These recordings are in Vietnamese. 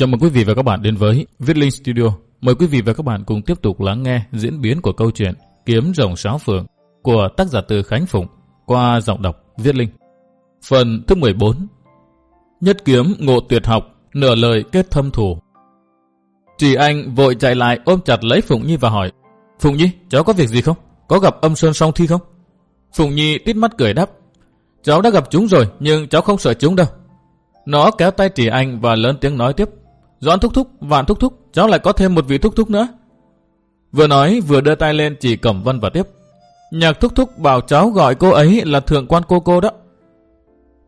Chào mừng quý vị và các bạn đến với Viết Linh Studio. Mời quý vị và các bạn cùng tiếp tục lắng nghe diễn biến của câu chuyện Kiếm rồng sáo phượng của tác giả từ Khánh Phụng qua giọng đọc Viết Linh. Phần thứ 14 Nhất kiếm ngộ tuyệt học, nửa lời kết thâm thủ. trì anh vội chạy lại ôm chặt lấy Phụng Nhi và hỏi Phụng Nhi, cháu có việc gì không? Có gặp âm sơn song thi không? Phụng Nhi tít mắt cười đáp Cháu đã gặp chúng rồi nhưng cháu không sợ chúng đâu. Nó kéo tay trì anh và lớn tiếng nói tiếp Doãn thúc thúc, vạn thúc thúc, cháu lại có thêm một vị thúc thúc nữa. Vừa nói vừa đưa tay lên chỉ Cẩm Vân và tiếp. Nhạc thúc thúc bảo cháu gọi cô ấy là thượng quan cô cô đó.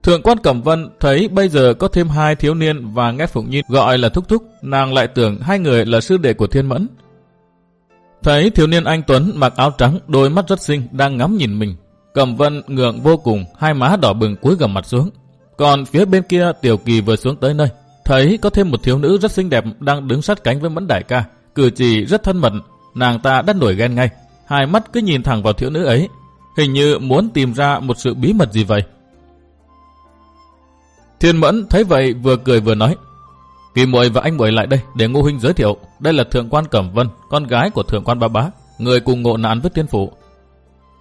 Thượng quan Cẩm Vân thấy bây giờ có thêm hai thiếu niên và nghe Phụng Nhi gọi là thúc thúc, nàng lại tưởng hai người là sư đệ của Thiên Mẫn. Thấy thiếu niên anh Tuấn mặc áo trắng, đôi mắt rất xinh đang ngắm nhìn mình. Cẩm Vân ngượng vô cùng, hai má đỏ bừng cúi gầm mặt xuống. Còn phía bên kia Tiểu Kỳ vừa xuống tới nơi, thấy có thêm một thiếu nữ rất xinh đẹp đang đứng sát cánh với Mẫn Đại ca, cử chỉ rất thân mật, nàng ta đã nổi ghen ngay, hai mắt cứ nhìn thẳng vào thiếu nữ ấy, hình như muốn tìm ra một sự bí mật gì vậy. Thiên Mẫn thấy vậy vừa cười vừa nói, Kỳ muội và anh muội lại đây để Ngô huynh giới thiệu, đây là thượng quan Cẩm Vân, con gái của thượng quan Ba Bá, người cùng ngộ nạn với tiên phủ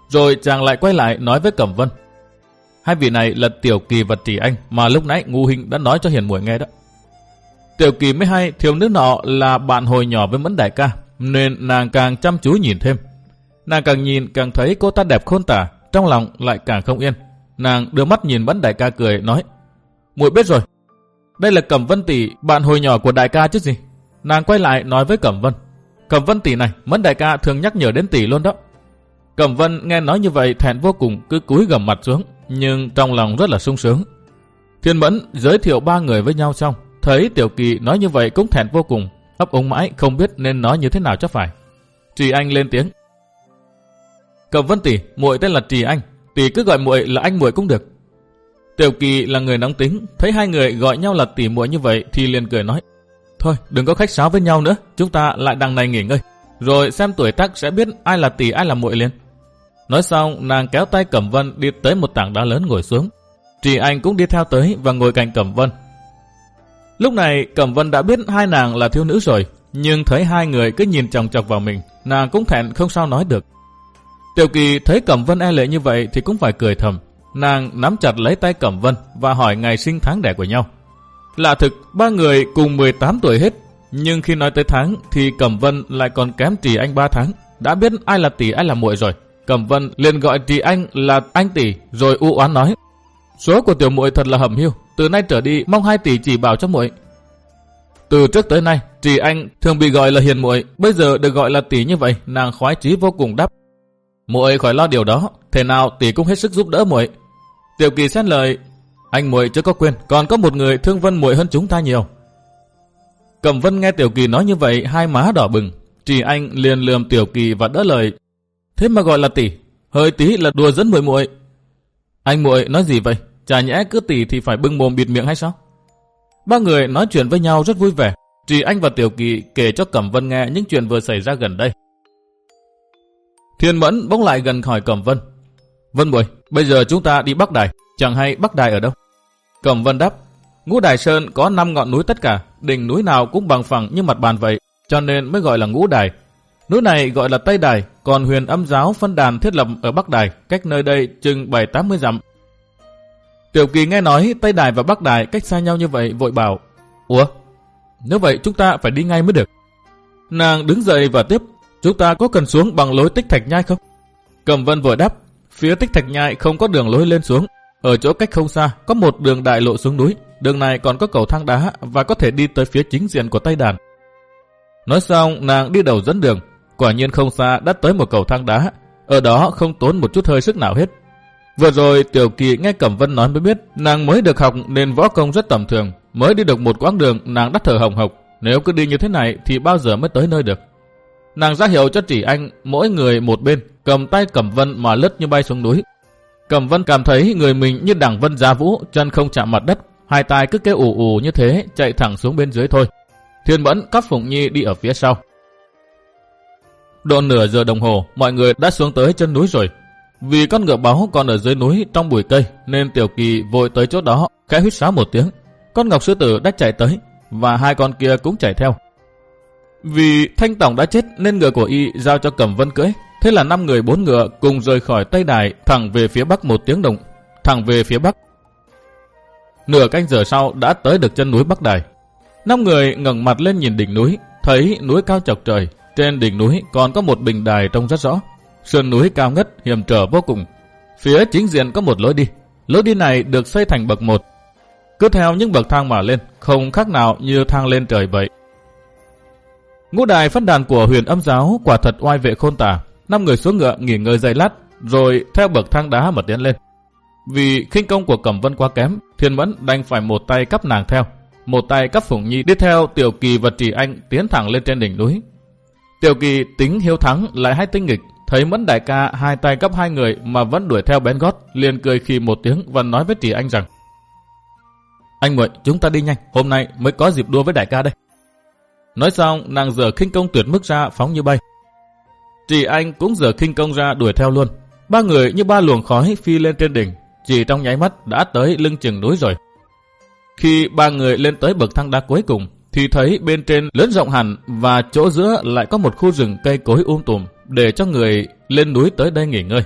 Rồi chàng lại quay lại nói với Cẩm Vân, hai vị này là Tiểu Kỳ và Trì Anh mà lúc nãy Ngô huynh đã nói cho Hiền muội nghe đó. Tiểu Kỳ mới hay thiếu nữ nọ là bạn hồi nhỏ với Mẫn Đại ca, nên nàng càng chăm chú nhìn thêm. Nàng càng nhìn càng thấy cô ta đẹp khôn tả, trong lòng lại càng không yên. Nàng đưa mắt nhìn Mẫn Đại ca cười nói, muội biết rồi, đây là Cẩm Vân tỷ, bạn hồi nhỏ của đại ca chứ gì. Nàng quay lại nói với Cẩm Vân, Cẩm Vân tỷ này, Mẫn Đại ca thường nhắc nhở đến tỷ luôn đó. Cẩm Vân nghe nói như vậy thẹn vô cùng cứ cúi gầm mặt xuống, nhưng trong lòng rất là sung sướng. Thiên Mẫn giới thiệu ba người với nhau xong, Thấy Tiểu Kỳ nói như vậy cũng thẹn vô cùng, ấp úng mãi không biết nên nói như thế nào cho phải. Trì Anh lên tiếng. Cẩm Vân tỷ, muội tên là Trì Anh, tỷ cứ gọi muội là anh muội cũng được. Tiểu Kỳ là người nóng tính, thấy hai người gọi nhau là tỷ muội như vậy thì liền cười nói: "Thôi, đừng có khách sáo với nhau nữa, chúng ta lại đằng này nghỉ ngơi, rồi xem tuổi tác sẽ biết ai là tỷ ai là muội liền." Nói xong, nàng kéo tay Cẩm Vân đi tới một tảng đá lớn ngồi xuống. Trì Anh cũng đi theo tới và ngồi cạnh Cẩm Vân, Lúc này Cẩm Vân đã biết hai nàng là thiếu nữ rồi, nhưng thấy hai người cứ nhìn chòng chọc vào mình, nàng cũng thẹn không sao nói được. Tiểu Kỳ thấy Cẩm Vân e lệ như vậy thì cũng phải cười thầm. Nàng nắm chặt lấy tay Cẩm Vân và hỏi ngày sinh tháng đẻ của nhau. Lạ thực, ba người cùng 18 tuổi hết, nhưng khi nói tới tháng thì Cẩm Vân lại còn kém Trì Anh 3 tháng. Đã biết ai là tỷ ai là muội rồi. Cẩm Vân liền gọi Trì Anh là anh tỷ rồi u oán nói. Số của tiểu muội thật là hầm hiu, từ nay trở đi mong hai tỷ chỉ bảo cho muội. Từ trước tới nay, Trì Anh thường bị gọi là hiền muội, bây giờ được gọi là tỷ như vậy, nàng khoái chí vô cùng đáp. Muội khỏi lo điều đó, thế nào tỷ cũng hết sức giúp đỡ muội. Tiểu Kỳ xét lời, anh muội chưa có quên, còn có một người thương Vân muội hơn chúng ta nhiều. Cẩm Vân nghe Tiểu Kỳ nói như vậy, hai má đỏ bừng, Trì Anh liền lườm Tiểu Kỳ và đỡ lời. Thế mà gọi là tỷ, hơi tí là đùa dẫn muội muội. Anh muội nói gì vậy? Chả nhẽ cứ tỷ thì phải bưng mồm bịt miệng hay sao? Ba người nói chuyện với nhau rất vui vẻ. Chỉ anh và Tiểu Kỳ kể cho Cẩm Vân nghe những chuyện vừa xảy ra gần đây. Thiên Mẫn bỗng lại gần hỏi Cẩm Vân. Vân Bùi, bây giờ chúng ta đi Bắc Đài, chẳng hay Bắc Đài ở đâu? Cẩm Vân đáp, Ngũ Đài Sơn có 5 ngọn núi tất cả, đỉnh núi nào cũng bằng phẳng như mặt bàn vậy, cho nên mới gọi là Ngũ Đài. Núi này gọi là Tây Đài, còn huyền âm giáo phân đàn thiết lập ở Bắc Đài, cách nơi đây chừng 7-80 dặm, Tiểu Kỳ nghe nói Tây Đài và Bắc Đài cách xa nhau như vậy, vội bảo, Ủa? Nếu vậy chúng ta phải đi ngay mới được. Nàng đứng dậy và tiếp, Chúng ta có cần xuống bằng lối tích thạch nhai không? Cầm vân vội đáp, Phía tích thạch nhai không có đường lối lên xuống Ở chỗ cách không xa, có một đường đại lộ xuống núi Đường này còn có cầu thang đá Và có thể đi tới phía chính diện của Tây Đàn Nói xong, nàng đi đầu dẫn đường Quả nhiên không xa, đã tới một cầu thang đá Ở đó không tốn một chút hơi sức nào hết Vừa rồi Tiểu Kỳ nghe Cẩm Vân nói mới biết, nàng mới được học nên võ công rất tầm thường. Mới đi được một quãng đường, nàng đắt thở hồng hộc. Nếu cứ đi như thế này thì bao giờ mới tới nơi được. Nàng ra hiệu cho chỉ anh, mỗi người một bên, cầm tay Cẩm Vân mà lướt như bay xuống núi. Cẩm Vân cảm thấy người mình như đẳng vân gia vũ, chân không chạm mặt đất. Hai tay cứ kêu ù ù như thế, chạy thẳng xuống bên dưới thôi. Thiên Mẫn cắp Phụng Nhi đi ở phía sau. Độ nửa giờ đồng hồ, mọi người đã xuống tới chân núi rồi. Vì con ngựa báo còn ở dưới núi trong bụi cây nên Tiểu Kỳ vội tới chỗ đó, khẽ huýt sáo một tiếng. Con ngọc sư tử đã chạy tới. và hai con kia cũng chạy theo. Vì Thanh Tổng đã chết nên ngựa của y giao cho Cẩm Vân cưỡi. Thế là năm người bốn ngựa cùng rời khỏi Tây Đài thẳng về phía bắc một tiếng đồng, thẳng về phía bắc. Nửa canh giờ sau đã tới được chân núi Bắc Đài. Năm người ngẩng mặt lên nhìn đỉnh núi, thấy núi cao chọc trời, trên đỉnh núi còn có một bình đài trông rất rõ. Sườn núi cao ngất, hiểm trở vô cùng. Phía chính diện có một lối đi. Lối đi này được xây thành bậc một. Cứ theo những bậc thang mà lên, không khác nào như thang lên trời vậy. Ngũ đài phát đàn của huyền âm giáo quả thật oai vệ khôn tả. Năm người xuống ngựa nghỉ ngơi giây lát, rồi theo bậc thang đá mà tiến lên. Vì khinh công của Cẩm Vân quá kém, Thiên Mẫn đành phải một tay cắp nàng theo, một tay cắp Phụng Nhi đi theo Tiểu Kỳ và Trì Anh tiến thẳng lên trên đỉnh núi. Tiểu Kỳ tính hiếu thắng lại hay tinh nghịch, thấy Mẫn đại ca hai tay gấp hai người mà vẫn đuổi theo bén gót, liền cười khi một tiếng và nói với Trì Anh rằng: "Anh muội, chúng ta đi nhanh, hôm nay mới có dịp đua với đại ca đây." Nói xong, nàng dở khinh công tuyệt mức ra phóng như bay. Trì Anh cũng dở khinh công ra đuổi theo luôn. Ba người như ba luồng khói phi lên trên đỉnh, chỉ trong nháy mắt đã tới lưng chừng núi rồi. Khi ba người lên tới bậc thang đá cuối cùng, thì thấy bên trên lớn rộng hẳn và chỗ giữa lại có một khu rừng cây cối um tùm để cho người lên núi tới đây nghỉ ngơi.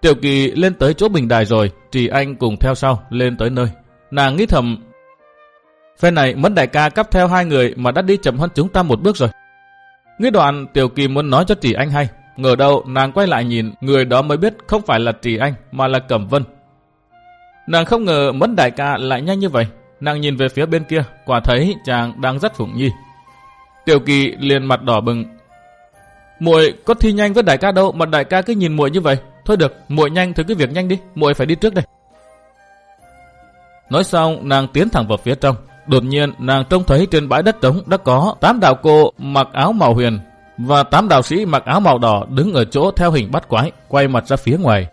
Tiểu kỳ lên tới chỗ bình đài rồi, Trì Anh cùng theo sau lên tới nơi. Nàng nghĩ thầm, phen này mất đại ca cắp theo hai người mà đã đi chậm hơn chúng ta một bước rồi. Nghĩ đoạn Tiểu kỳ muốn nói cho Trì Anh hay, Ngờ đâu nàng quay lại nhìn, người đó mới biết không phải là Trì Anh mà là Cẩm Vân. Nàng không ngờ mất đại ca lại nhanh như vậy. Nàng nhìn về phía bên kia, quả thấy chàng đang rất phụng nhi. Tiểu kỳ liền mặt đỏ bừng muội có thi nhanh với đại ca đâu mà đại ca cứ nhìn muội như vậy. Thôi được, muội nhanh thử cái việc nhanh đi, muội phải đi trước đây. Nói xong, nàng tiến thẳng vào phía trong. Đột nhiên, nàng trông thấy trên bãi đất trống đã có tám đạo cô mặc áo màu huyền và tám đạo sĩ mặc áo màu đỏ đứng ở chỗ theo hình bắt quái, quay mặt ra phía ngoài.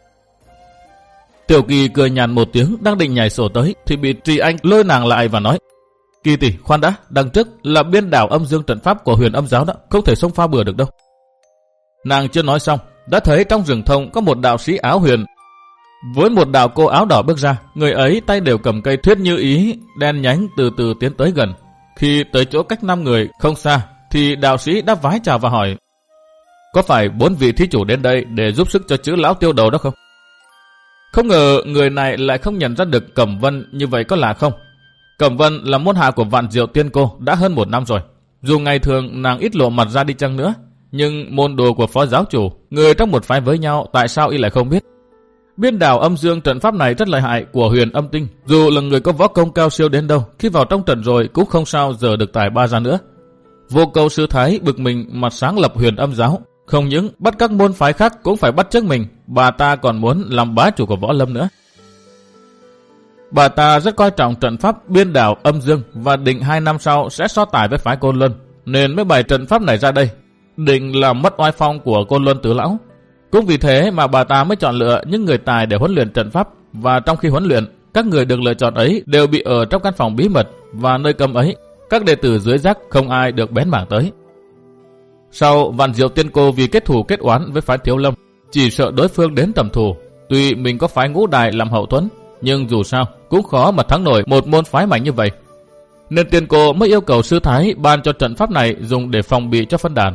Tiểu Kỳ cười nhàn một tiếng đang định nhảy sổ tới thì bị Trì Anh lôi nàng lại và nói Kỳ tỷ, khoan đã, đằng trước là biên đảo âm dương trận pháp của huyền âm giáo đó, không thể xông pha bừa được đâu. Nàng chưa nói xong, đã thấy trong rừng thông có một đạo sĩ áo huyền với một đạo cô áo đỏ bước ra, người ấy tay đều cầm cây thuyết như ý, đen nhánh từ từ tiến tới gần. Khi tới chỗ cách năm người, không xa, thì đạo sĩ đã vái chào và hỏi Có phải bốn vị thí chủ đến đây để giúp sức cho chữ lão tiêu đầu đó không? Không ngờ người này lại không nhận ra được Cẩm Vân như vậy có lạ không? Cẩm Vân là môn hạ của vạn diệu tiên cô đã hơn một năm rồi. Dù ngày thường nàng ít lộ mặt ra đi chăng nữa, nhưng môn đồ của phó giáo chủ, người trong một phái với nhau tại sao y lại không biết? Biên đảo âm dương trận pháp này rất lợi hại của huyền âm tinh. Dù là người có võ công cao siêu đến đâu, khi vào trong trận rồi cũng không sao giờ được tài ba ra nữa. Vô cầu sư thái bực mình mặt sáng lập huyền âm giáo. Không những bắt các môn phái khác cũng phải bắt trước mình, bà ta còn muốn làm bá chủ của võ lâm nữa. Bà ta rất coi trọng trận pháp biên đảo âm dương và định hai năm sau sẽ so tài với phái Côn Luân, nên mới bày trận pháp này ra đây. Định là mất oai phong của Côn Luân Tứ Lão. Cũng vì thế mà bà ta mới chọn lựa những người tài để huấn luyện trận pháp và trong khi huấn luyện, các người được lựa chọn ấy đều bị ở trong căn phòng bí mật và nơi cầm ấy các đệ tử dưới giác không ai được bén mảng tới. Sau Vạn Diệu Tiên Cô vì kết thù kết oán với phái Thiếu Lâm, chỉ sợ đối phương đến tầm thù. Tuy mình có phái ngũ đài làm hậu thuẫn, nhưng dù sao cũng khó mà thắng nổi một môn phái mạnh như vậy. Nên Tiên Cô mới yêu cầu Sư Thái ban cho trận pháp này dùng để phòng bị cho phân đàn.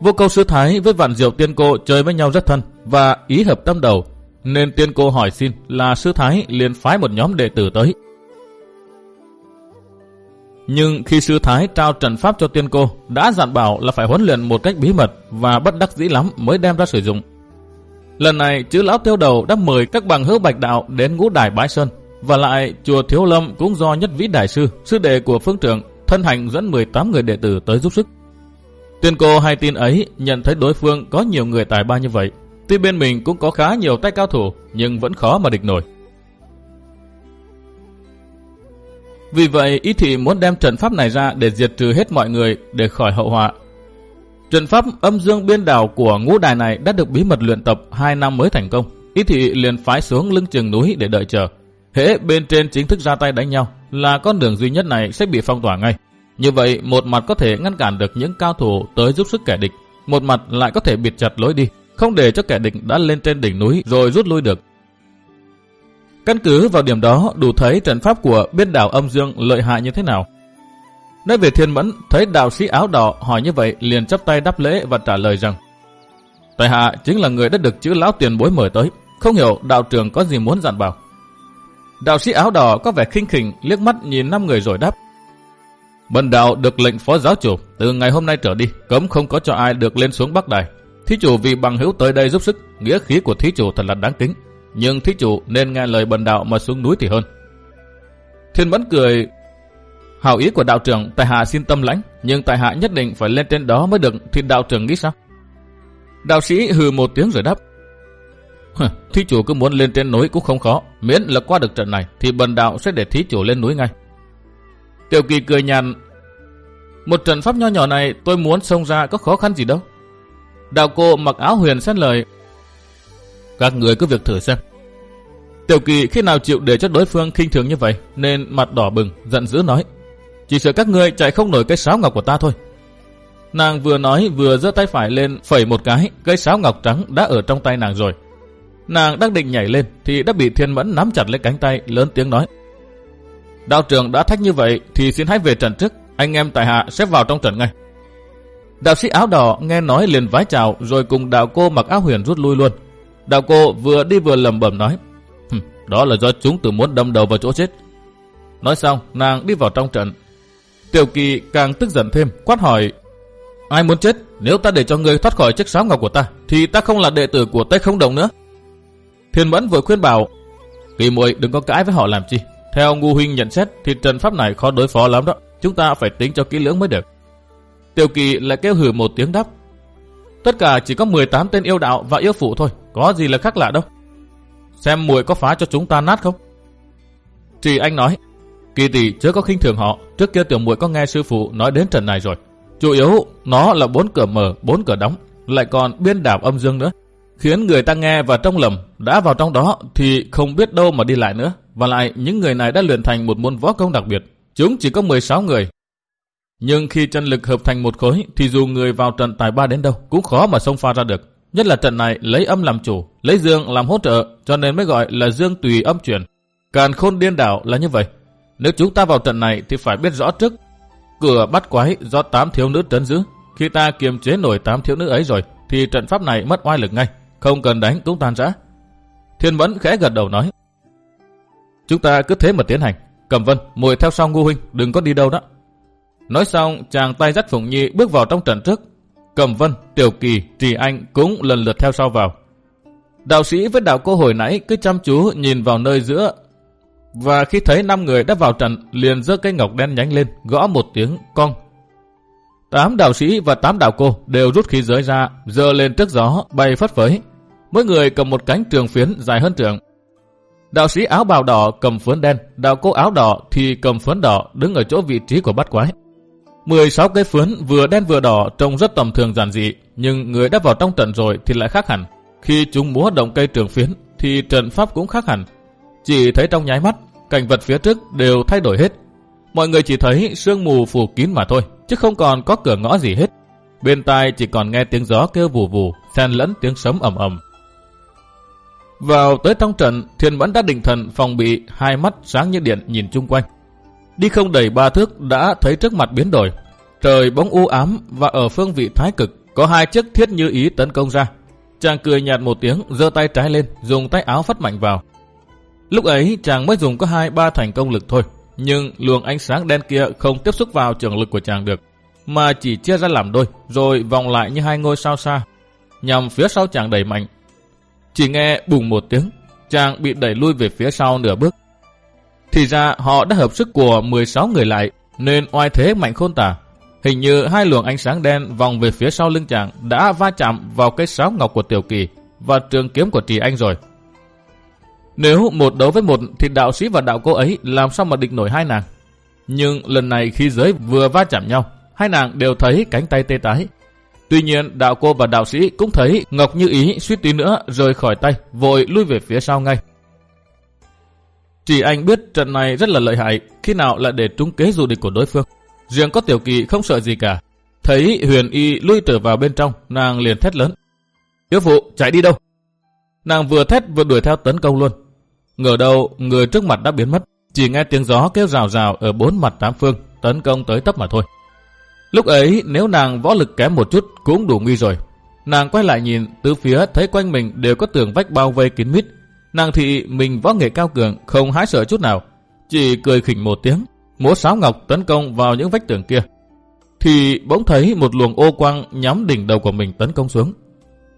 Vô câu Sư Thái với Vạn Diệu Tiên Cô chơi với nhau rất thân và ý hợp tâm đầu, nên Tiên Cô hỏi xin là Sư Thái liền phái một nhóm đệ tử tới. Nhưng khi sư Thái trao trận pháp cho tiên cô, đã dặn bảo là phải huấn luyện một cách bí mật và bất đắc dĩ lắm mới đem ra sử dụng. Lần này, chữ lão tiêu đầu đã mời các bằng hữu bạch đạo đến ngũ đài bái sơn. Và lại, chùa Thiếu Lâm cũng do nhất vĩ đại sư, sư đệ của phương trưởng, thân hành dẫn 18 người đệ tử tới giúp sức. Tuyên cô hay tin ấy nhận thấy đối phương có nhiều người tài ba như vậy. Tuy bên mình cũng có khá nhiều tay cao thủ, nhưng vẫn khó mà địch nổi. Vì vậy, ý thị muốn đem trận pháp này ra để diệt trừ hết mọi người để khỏi hậu họa. Trận pháp âm dương biên đảo của ngũ đài này đã được bí mật luyện tập 2 năm mới thành công. Ý thị liền phái xuống lưng chừng núi để đợi chờ. Hễ bên trên chính thức ra tay đánh nhau là con đường duy nhất này sẽ bị phong tỏa ngay. Như vậy, một mặt có thể ngăn cản được những cao thủ tới giúp sức kẻ địch, một mặt lại có thể bịt chặt lối đi, không để cho kẻ địch đã lên trên đỉnh núi rồi rút lui được. Căn cứ vào điểm đó đủ thấy trận pháp của biên đảo âm dương lợi hại như thế nào. Nói về thiên mẫn, thấy đạo sĩ áo đỏ hỏi như vậy liền chấp tay đáp lễ và trả lời rằng Tại hạ chính là người đã được chữ lão tiền bối mời tới, không hiểu đạo trưởng có gì muốn dặn bảo. Đạo sĩ áo đỏ có vẻ khinh khỉnh liếc mắt nhìn năm người rồi đáp. Bần đạo được lệnh phó giáo chủ, từ ngày hôm nay trở đi, cấm không có cho ai được lên xuống Bắc Đài. Thí chủ vì bằng hữu tới đây giúp sức, nghĩa khí của thí chủ thật là đáng kính. Nhưng thí chủ nên nghe lời bần đạo mà xuống núi thì hơn. Thiên Mẫn cười, hảo ý của đạo trưởng tại hạ xin tâm lãnh, nhưng tại hạ nhất định phải lên trên đó mới được, thì đạo trưởng nghĩ sao? Đạo sĩ hừ một tiếng rồi đáp, thí chủ cứ muốn lên trên núi cũng không khó, miễn là qua được trận này thì bần đạo sẽ để thí chủ lên núi ngay. Tiểu kỳ cười nhàn, một trận pháp nho nhỏ này tôi muốn xông ra có khó khăn gì đâu. Đạo cô mặc áo huyền xét lời, các người cứ việc thử xem. Tiểu kỳ khi nào chịu để cho đối phương khinh thường như vậy nên mặt đỏ bừng, giận dữ nói, chỉ sợ các người chạy không nổi cái sáo ngọc của ta thôi. Nàng vừa nói vừa giơ tay phải lên phẩy một cái, cây sáo ngọc trắng đã ở trong tay nàng rồi. Nàng đang định nhảy lên thì đã bị thiên mẫn nắm chặt lấy cánh tay lớn tiếng nói. Đạo trưởng đã thách như vậy thì xin hãy về trận trước, anh em tại hạ xếp vào trong trận ngay. Đạo sĩ áo đỏ nghe nói liền vái chào rồi cùng đạo cô mặc áo huyền rút lui luôn. Đạo cô vừa đi vừa lầm bẩm nói, đó là do chúng tự muốn đâm đầu vào chỗ chết. Nói xong, nàng đi vào trong trận. Tiểu kỳ càng tức giận thêm, quát hỏi, ai muốn chết? Nếu ta để cho người thoát khỏi chiếc sáo ngọc của ta, thì ta không là đệ tử của Tây Không Đồng nữa. Thiên Mẫn vừa khuyên bảo, kỳ muội đừng có cãi với họ làm chi. Theo ngu huynh nhận xét thì trận pháp này khó đối phó lắm đó. Chúng ta phải tính cho kỹ lưỡng mới được. Tiểu kỳ lại kêu hử một tiếng đáp. Tất cả chỉ có 18 tên yêu đạo và yêu phụ thôi. Có gì là khác lạ đâu. Xem muội có phá cho chúng ta nát không? Trì anh nói. Kỳ tỷ chưa có khinh thường họ. Trước kia tiểu muội có nghe sư phụ nói đến trận này rồi. Chủ yếu nó là bốn cửa mở, bốn cửa đóng. Lại còn biên đảo âm dương nữa khiến người ta nghe và trong lầm, đã vào trong đó thì không biết đâu mà đi lại nữa. Và lại, những người này đã luyện thành một môn võ công đặc biệt. Chúng chỉ có 16 người. Nhưng khi chân lực hợp thành một khối, thì dù người vào trận tài ba đến đâu, cũng khó mà xông pha ra được. Nhất là trận này lấy âm làm chủ, lấy dương làm hỗ trợ, cho nên mới gọi là dương tùy âm chuyển. Càn khôn điên đảo là như vậy. Nếu chúng ta vào trận này thì phải biết rõ trước, cửa bắt quái do tám thiếu nữ trấn giữ. Khi ta kiềm chế nổi tám thiếu nữ ấy rồi, thì trận pháp này mất oai lực ngay. Không cần đánh cũng tan rã. Thiên vẫn khẽ gật đầu nói. Chúng ta cứ thế mà tiến hành. Cẩm Vân, muội theo sau ngô huynh, đừng có đi đâu đó. Nói xong, chàng tay dắt Phụng Nhi bước vào trong trận trước. Cẩm Vân, Tiểu Kỳ, Trì Anh cũng lần lượt theo sau vào. Đạo sĩ với đạo cô hồi nãy cứ chăm chú nhìn vào nơi giữa. Và khi thấy năm người đã vào trận, liền giơ cây ngọc đen nhánh lên, gõ một tiếng cong. Tám đạo sĩ và tám đạo cô đều rút khí giới ra, dơ lên trước gió, bay phất phới. Mỗi người cầm một cánh trường phiến dài hơn trường. Đạo sĩ áo bào đỏ cầm phấn đen, đạo cô áo đỏ thì cầm phấn đỏ đứng ở chỗ vị trí của bát quái. 16 cây phấn vừa đen vừa đỏ trông rất tầm thường giản dị, nhưng người đã vào trong trận rồi thì lại khác hẳn. Khi chúng múa động cây trường phiến thì trận pháp cũng khác hẳn. Chỉ thấy trong nháy mắt, cảnh vật phía trước đều thay đổi hết. Mọi người chỉ thấy sương mù phủ kín mà thôi, chứ không còn có cửa ngõ gì hết. Bên tai chỉ còn nghe tiếng gió kêu vù vù, xen lẫn tiếng sấm ầm ầm. Vào tới trong trận, Thiên Mẫn đã định thần phòng bị hai mắt sáng như điện nhìn chung quanh. Đi không đầy ba thước đã thấy trước mặt biến đổi. Trời bóng u ám và ở phương vị thái cực có hai chiếc thiết như ý tấn công ra. Chàng cười nhạt một tiếng, giơ tay trái lên, dùng tay áo phất mạnh vào. Lúc ấy chàng mới dùng có hai ba thành công lực thôi, nhưng luồng ánh sáng đen kia không tiếp xúc vào trường lực của chàng được, mà chỉ chia ra làm đôi, rồi vòng lại như hai ngôi sao xa, nhằm phía sau chàng đẩy mạnh. Chỉ nghe bùng một tiếng, chàng bị đẩy lui về phía sau nửa bước. Thì ra họ đã hợp sức của 16 người lại, nên oai thế mạnh khôn tả. Hình như hai luồng ánh sáng đen vòng về phía sau lưng chàng đã va chạm vào cái sáo ngọc của Tiểu Kỳ và trường kiếm của Trì Anh rồi. Nếu một đấu với một thì đạo sĩ và đạo cô ấy làm sao mà địch nổi hai nàng. Nhưng lần này khi giới vừa va chạm nhau, hai nàng đều thấy cánh tay tê tái. Tuy nhiên đạo cô và đạo sĩ cũng thấy Ngọc Như Ý suýt tí nữa rời khỏi tay, vội lui về phía sau ngay. Chỉ anh biết trận này rất là lợi hại, khi nào lại để trúng kế dù địch của đối phương. Riêng có tiểu kỳ không sợ gì cả. Thấy huyền y lui trở vào bên trong, nàng liền thét lớn. Yếu phụ, chạy đi đâu? Nàng vừa thét vừa đuổi theo tấn công luôn. Ngờ đâu, người trước mặt đã biến mất. Chỉ nghe tiếng gió kêu rào rào ở bốn mặt tám phương, tấn công tới tấp mà thôi. Lúc ấy nếu nàng võ lực kém một chút cũng đủ nguy rồi. Nàng quay lại nhìn từ phía thấy quanh mình đều có tường vách bao vây kín mít. Nàng thị mình võ nghệ cao cường không hái sợ chút nào. Chỉ cười khỉnh một tiếng, múa sáo ngọc tấn công vào những vách tường kia. Thì bỗng thấy một luồng ô quang nhắm đỉnh đầu của mình tấn công xuống.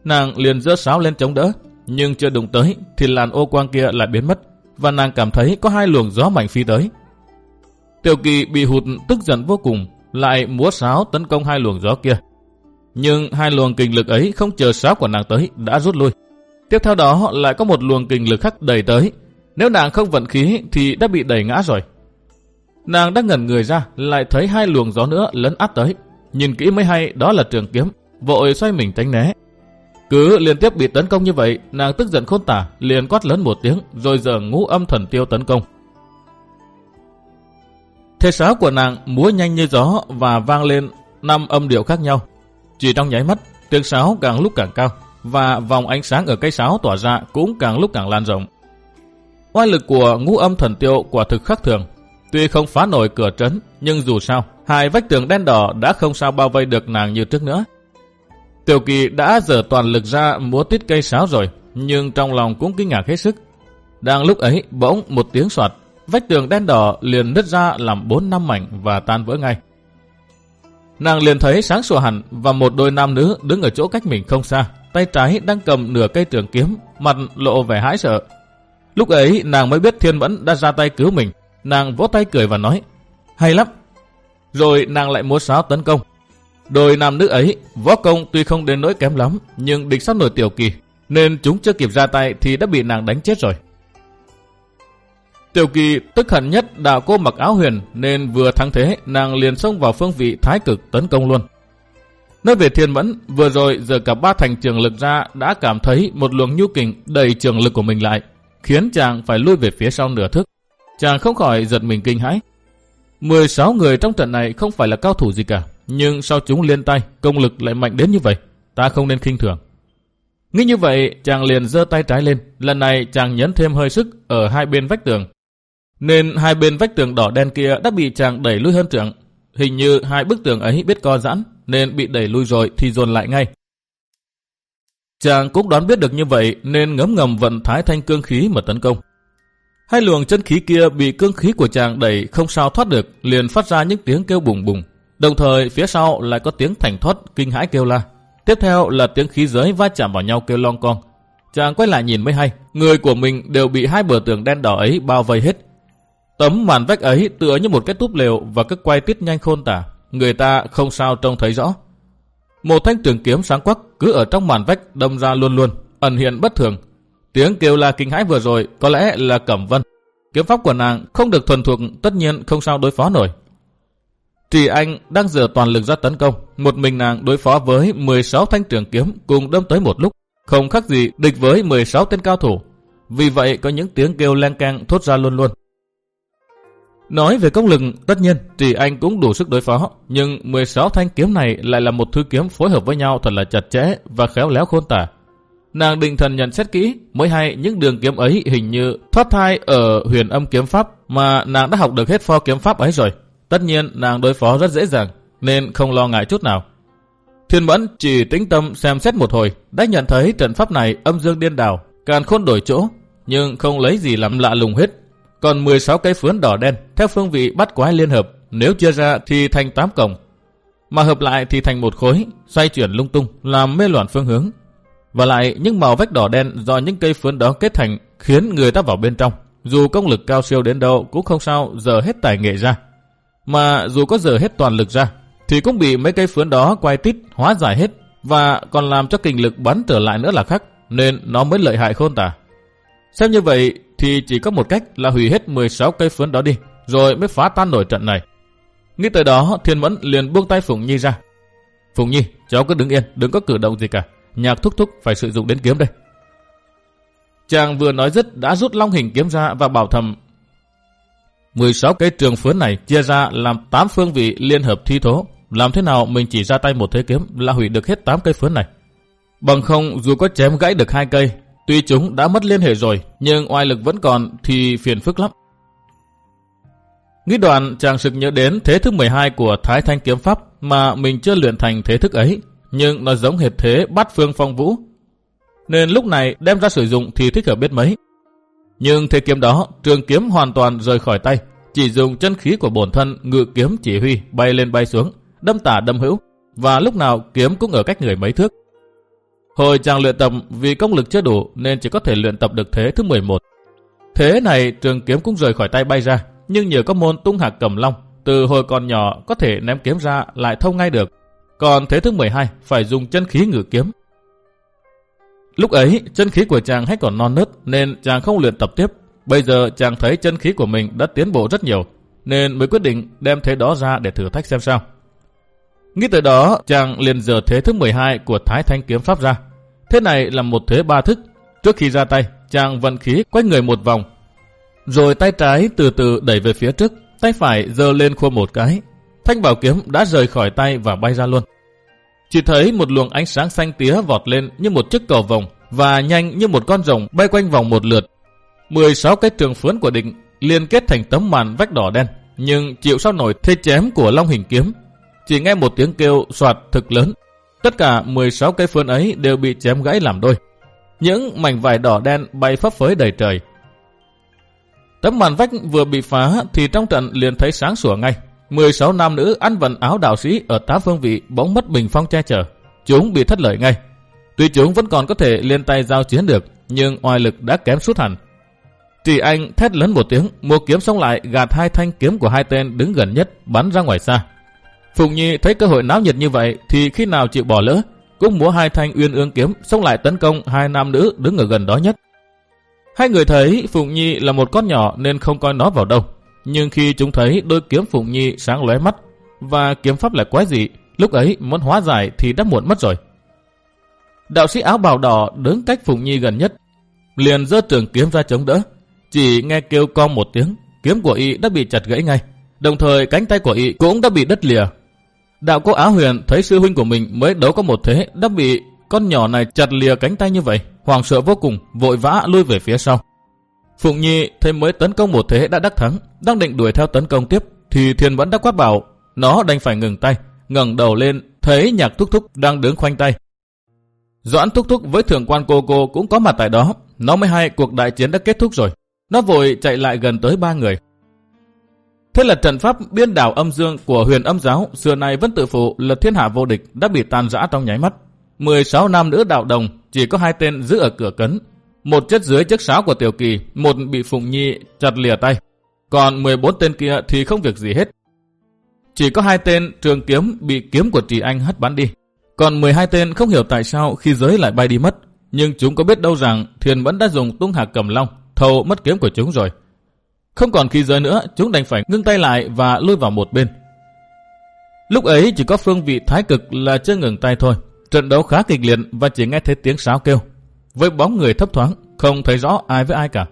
Nàng liền giơ sáo lên chống đỡ, nhưng chưa đụng tới thì làn ô quang kia lại biến mất và nàng cảm thấy có hai luồng gió mạnh phi tới. Tiểu kỳ bị hụt tức giận vô cùng, lại múa sáo tấn công hai luồng gió kia. Nhưng hai luồng kinh lực ấy không chờ sáo của nàng tới, đã rút lui. Tiếp theo đó lại có một luồng kinh lực khác đẩy tới. Nếu nàng không vận khí thì đã bị đẩy ngã rồi. Nàng đang ngẩn người ra, lại thấy hai luồng gió nữa lấn át tới. Nhìn kỹ mới hay đó là trường kiếm, vội xoay mình tránh né. Cứ liên tiếp bị tấn công như vậy, nàng tức giận khôn tả, liền quát lớn một tiếng, rồi giờ ngũ âm thần tiêu tấn công. Thế sáo của nàng múa nhanh như gió và vang lên năm âm điệu khác nhau. Chỉ trong nháy mắt, tiếng sáo càng lúc càng cao và vòng ánh sáng ở cây sáo tỏa ra cũng càng lúc càng lan rộng. Oai lực của ngũ âm thần tiêu quả thực khác thường. Tuy không phá nổi cửa trấn, nhưng dù sao, hai vách tường đen đỏ đã không sao bao vây được nàng như trước nữa. Tiểu kỳ đã dở toàn lực ra múa tít cây sáo rồi, nhưng trong lòng cũng kinh ngạc hết sức. Đang lúc ấy, bỗng một tiếng soạt, vách tường đen đỏ liền nứt ra làm bốn năm mảnh và tan vỡ ngay. Nàng liền thấy sáng sủa hẳn và một đôi nam nữ đứng ở chỗ cách mình không xa, tay trái đang cầm nửa cây trường kiếm, mặt lộ vẻ hãi sợ. Lúc ấy nàng mới biết Thiên Mẫn đã ra tay cứu mình, nàng vỗ tay cười và nói, hay lắm. Rồi nàng lại múa sáo tấn công. Đôi nam nữ ấy, võ công tuy không đến nỗi kém lắm, nhưng địch sát nổi tiểu kỳ, nên chúng chưa kịp ra tay thì đã bị nàng đánh chết rồi. Tiểu kỳ tức hận nhất đạo cô mặc áo huyền nên vừa thắng thế nàng liền xông vào phương vị thái cực tấn công luôn. Nói về thiên mẫn, vừa rồi giờ cả ba thành trường lực ra đã cảm thấy một luồng nhu kình đẩy trường lực của mình lại, khiến chàng phải lui về phía sau nửa thức. Chàng không khỏi giật mình kinh hãi. 16 người trong trận này không phải là cao thủ gì cả, nhưng sao chúng liên tay, công lực lại mạnh đến như vậy, ta không nên khinh thường. Nghĩ như vậy, chàng liền giơ tay trái lên, lần này chàng nhấn thêm hơi sức ở hai bên vách tường, nên hai bên vách tường đỏ đen kia đã bị chàng đẩy lui hơn trưởng. Hình như hai bức tường ấy biết co giãn, nên bị đẩy lui rồi thì dồn lại ngay. Chàng cũng đoán biết được như vậy nên ngấm ngầm vận thái thanh cương khí mà tấn công. Hai luồng chân khí kia bị cương khí của chàng đẩy không sao thoát được, liền phát ra những tiếng kêu bùng bùng. Đồng thời phía sau lại có tiếng thành thoát kinh hãi kêu la. Tiếp theo là tiếng khí giới va chạm vào nhau kêu long con. Chàng quay lại nhìn mới hay, người của mình đều bị hai bờ tường đen đỏ ấy bao vây hết. Tấm màn vách ấy tựa như một cái túp lều và cứ quay tiết nhanh khôn tả. Người ta không sao trông thấy rõ. Một thanh trường kiếm sáng quắc cứ ở trong màn vách đâm ra luôn luôn, ẩn hiện bất thường. Tiếng kêu là kinh hãi vừa rồi có lẽ là Cẩm Vân. Kiếm pháp của nàng không được thuần thuộc tất nhiên không sao đối phó nổi. Trì Anh đang dở toàn lực ra tấn công, một mình nàng đối phó với 16 thanh trường kiếm cùng đâm tới một lúc, không khác gì địch với 16 tên cao thủ. Vì vậy có những tiếng kêu len keng thốt ra luôn luôn. Nói về công lực, tất nhiên Trì Anh cũng đủ sức đối phó, nhưng 16 thanh kiếm này lại là một thứ kiếm phối hợp với nhau thật là chặt chẽ và khéo léo khôn tả. Nàng định thần nhận xét kỹ, mới hay những đường kiếm ấy hình như thoát thai ở huyền âm kiếm pháp mà nàng đã học được hết pho kiếm pháp ấy rồi. Tất nhiên nàng đối phó rất dễ dàng, nên không lo ngại chút nào. Thiên Mẫn chỉ tính tâm xem xét một hồi, đã nhận thấy trận pháp này âm dương điên đảo, càng khôn đổi chỗ, nhưng không lấy gì làm lạ lùng hết còn 16 cây phướn đỏ đen theo phương vị bắt quái liên hợp, nếu chia ra thì thành 8 cổng. Mà hợp lại thì thành một khối, xoay chuyển lung tung, làm mê loạn phương hướng. Và lại những màu vách đỏ đen do những cây phướn đó kết thành khiến người ta vào bên trong. Dù công lực cao siêu đến đâu cũng không sao giờ hết tài nghệ ra. Mà dù có giờ hết toàn lực ra, thì cũng bị mấy cây phướn đó quay tít hóa giải hết và còn làm cho kinh lực bắn trở lại nữa là khác, nên nó mới lợi hại khôn tả. Xem như vậy thì chỉ có một cách là hủy hết 16 cây phấn đó đi, rồi mới phá tan nổi trận này. Nghĩ tới đó, Thiên Mẫn liền buông tay Phùng Nhi ra. Phùng Nhi, cháu cứ đứng yên, đừng có cử động gì cả. Nhạc thúc thúc phải sử dụng đến kiếm đây. Chàng vừa nói dứt đã rút long hình kiếm ra và bảo thầm 16 cây trường phướn này chia ra làm 8 phương vị liên hợp thi thố. Làm thế nào mình chỉ ra tay một thế kiếm là hủy được hết 8 cây phướn này. Bằng không dù có chém gãy được hai cây Tuy chúng đã mất liên hệ rồi, nhưng oai lực vẫn còn thì phiền phức lắm. Nghĩ đoạn chàng sực nhớ đến thế thức 12 của Thái Thanh Kiếm Pháp mà mình chưa luyện thành thế thức ấy, nhưng nó giống hệt thế bát phương phong vũ. Nên lúc này đem ra sử dụng thì thích hợp biết mấy. Nhưng thế kiếm đó, trường kiếm hoàn toàn rời khỏi tay, chỉ dùng chân khí của bổn thân ngự kiếm chỉ huy bay lên bay xuống, đâm tả đâm hữu, và lúc nào kiếm cũng ở cách người mấy thước. Hồi chàng luyện tập vì công lực chưa đủ nên chỉ có thể luyện tập được thế thứ 11. Thế này trường kiếm cũng rời khỏi tay bay ra, nhưng nhờ có môn tung hạc cầm long, từ hồi còn nhỏ có thể ném kiếm ra lại thông ngay được. Còn thế thứ 12 phải dùng chân khí ngự kiếm. Lúc ấy chân khí của chàng hay còn non nớt nên chàng không luyện tập tiếp. Bây giờ chàng thấy chân khí của mình đã tiến bộ rất nhiều nên mới quyết định đem thế đó ra để thử thách xem sao. Nghĩ tới đó, chàng liền dở thế thứ 12 của Thái Thanh Kiếm Pháp ra. Thế này là một thế ba thức. Trước khi ra tay, chàng vận khí quay người một vòng. Rồi tay trái từ từ đẩy về phía trước, tay phải giơ lên khua một cái. Thanh bảo kiếm đã rời khỏi tay và bay ra luôn. Chỉ thấy một luồng ánh sáng xanh tía vọt lên như một chiếc cầu vòng và nhanh như một con rồng bay quanh vòng một lượt. 16 cái trường phướn của định liên kết thành tấm màn vách đỏ đen, nhưng chịu sao nổi thế chém của long hình kiếm chỉ nghe một tiếng kêu soạt thực lớn. Tất cả 16 cây phơn ấy đều bị chém gãy làm đôi. Những mảnh vải đỏ đen bay phấp phới đầy trời. Tấm màn vách vừa bị phá thì trong trận liền thấy sáng sủa ngay. 16 nam nữ ăn vận áo đạo sĩ ở tám phương vị bỗng mất bình phong che chở. Chúng bị thất lợi ngay. Tuy chúng vẫn còn có thể liên tay giao chiến được, nhưng oai lực đã kém suốt hẳn. Chỉ anh thét lớn một tiếng, mua kiếm xong lại gạt hai thanh kiếm của hai tên đứng gần nhất bắn ra ngoài xa. Phùng Nhi thấy cơ hội náo nhiệt như vậy thì khi nào chịu bỏ lỡ, cũng múa hai thanh uyên ương kiếm xông lại tấn công hai nam nữ đứng ở gần đó nhất. Hai người thấy Phùng Nhi là một con nhỏ nên không coi nó vào đâu. Nhưng khi chúng thấy đôi kiếm Phùng Nhi sáng lóe mắt và kiếm pháp lại quái dị, lúc ấy muốn hóa giải thì đã muộn mất rồi. Đạo sĩ áo bào đỏ đứng cách Phùng Nhi gần nhất, liền giơ trường kiếm ra chống đỡ. Chỉ nghe kêu con một tiếng, kiếm của y đã bị chặt gãy ngay. Đồng thời cánh tay của y cũng đã bị đứt lìa Đạo cô Á Huyền thấy sư huynh của mình mới đấu có một thế đã bị con nhỏ này chặt lìa cánh tay như vậy, hoàng sợ vô cùng, vội vã lui về phía sau. Phụng Nhi thấy mới tấn công một thế đã đắc thắng, đang định đuổi theo tấn công tiếp, thì Thiên vẫn đã quát bảo, nó đành phải ngừng tay, ngẩng đầu lên, thấy nhạc thúc thúc đang đứng khoanh tay. Doãn thúc thúc với thượng quan cô cô cũng có mặt tại đó, nó mới hay cuộc đại chiến đã kết thúc rồi. Nó vội chạy lại gần tới ba người, Thế là trận pháp biên đảo âm dương của huyền âm giáo xưa nay vẫn tự phụ là thiên hạ vô địch đã bị tan rã trong nháy mắt. 16 nam nữ đạo đồng chỉ có hai tên giữ ở cửa cấn. Một chết dưới chiếc sáo của tiểu kỳ, một bị Phụng Nhi chặt lìa tay. Còn 14 tên kia thì không việc gì hết. Chỉ có hai tên trường kiếm bị kiếm của Trì Anh hất bắn đi. Còn 12 tên không hiểu tại sao khi giới lại bay đi mất. Nhưng chúng có biết đâu rằng Thiền vẫn đã dùng tung hạc cầm long, thầu mất kiếm của chúng rồi. Không còn khí giới nữa, chúng đành phải ngưng tay lại và lui vào một bên. Lúc ấy chỉ có phương vị thái cực là chưa ngừng tay thôi. Trận đấu khá kịch liệt và chỉ nghe thấy tiếng sáo kêu. Với bóng người thấp thoáng, không thấy rõ ai với ai cả.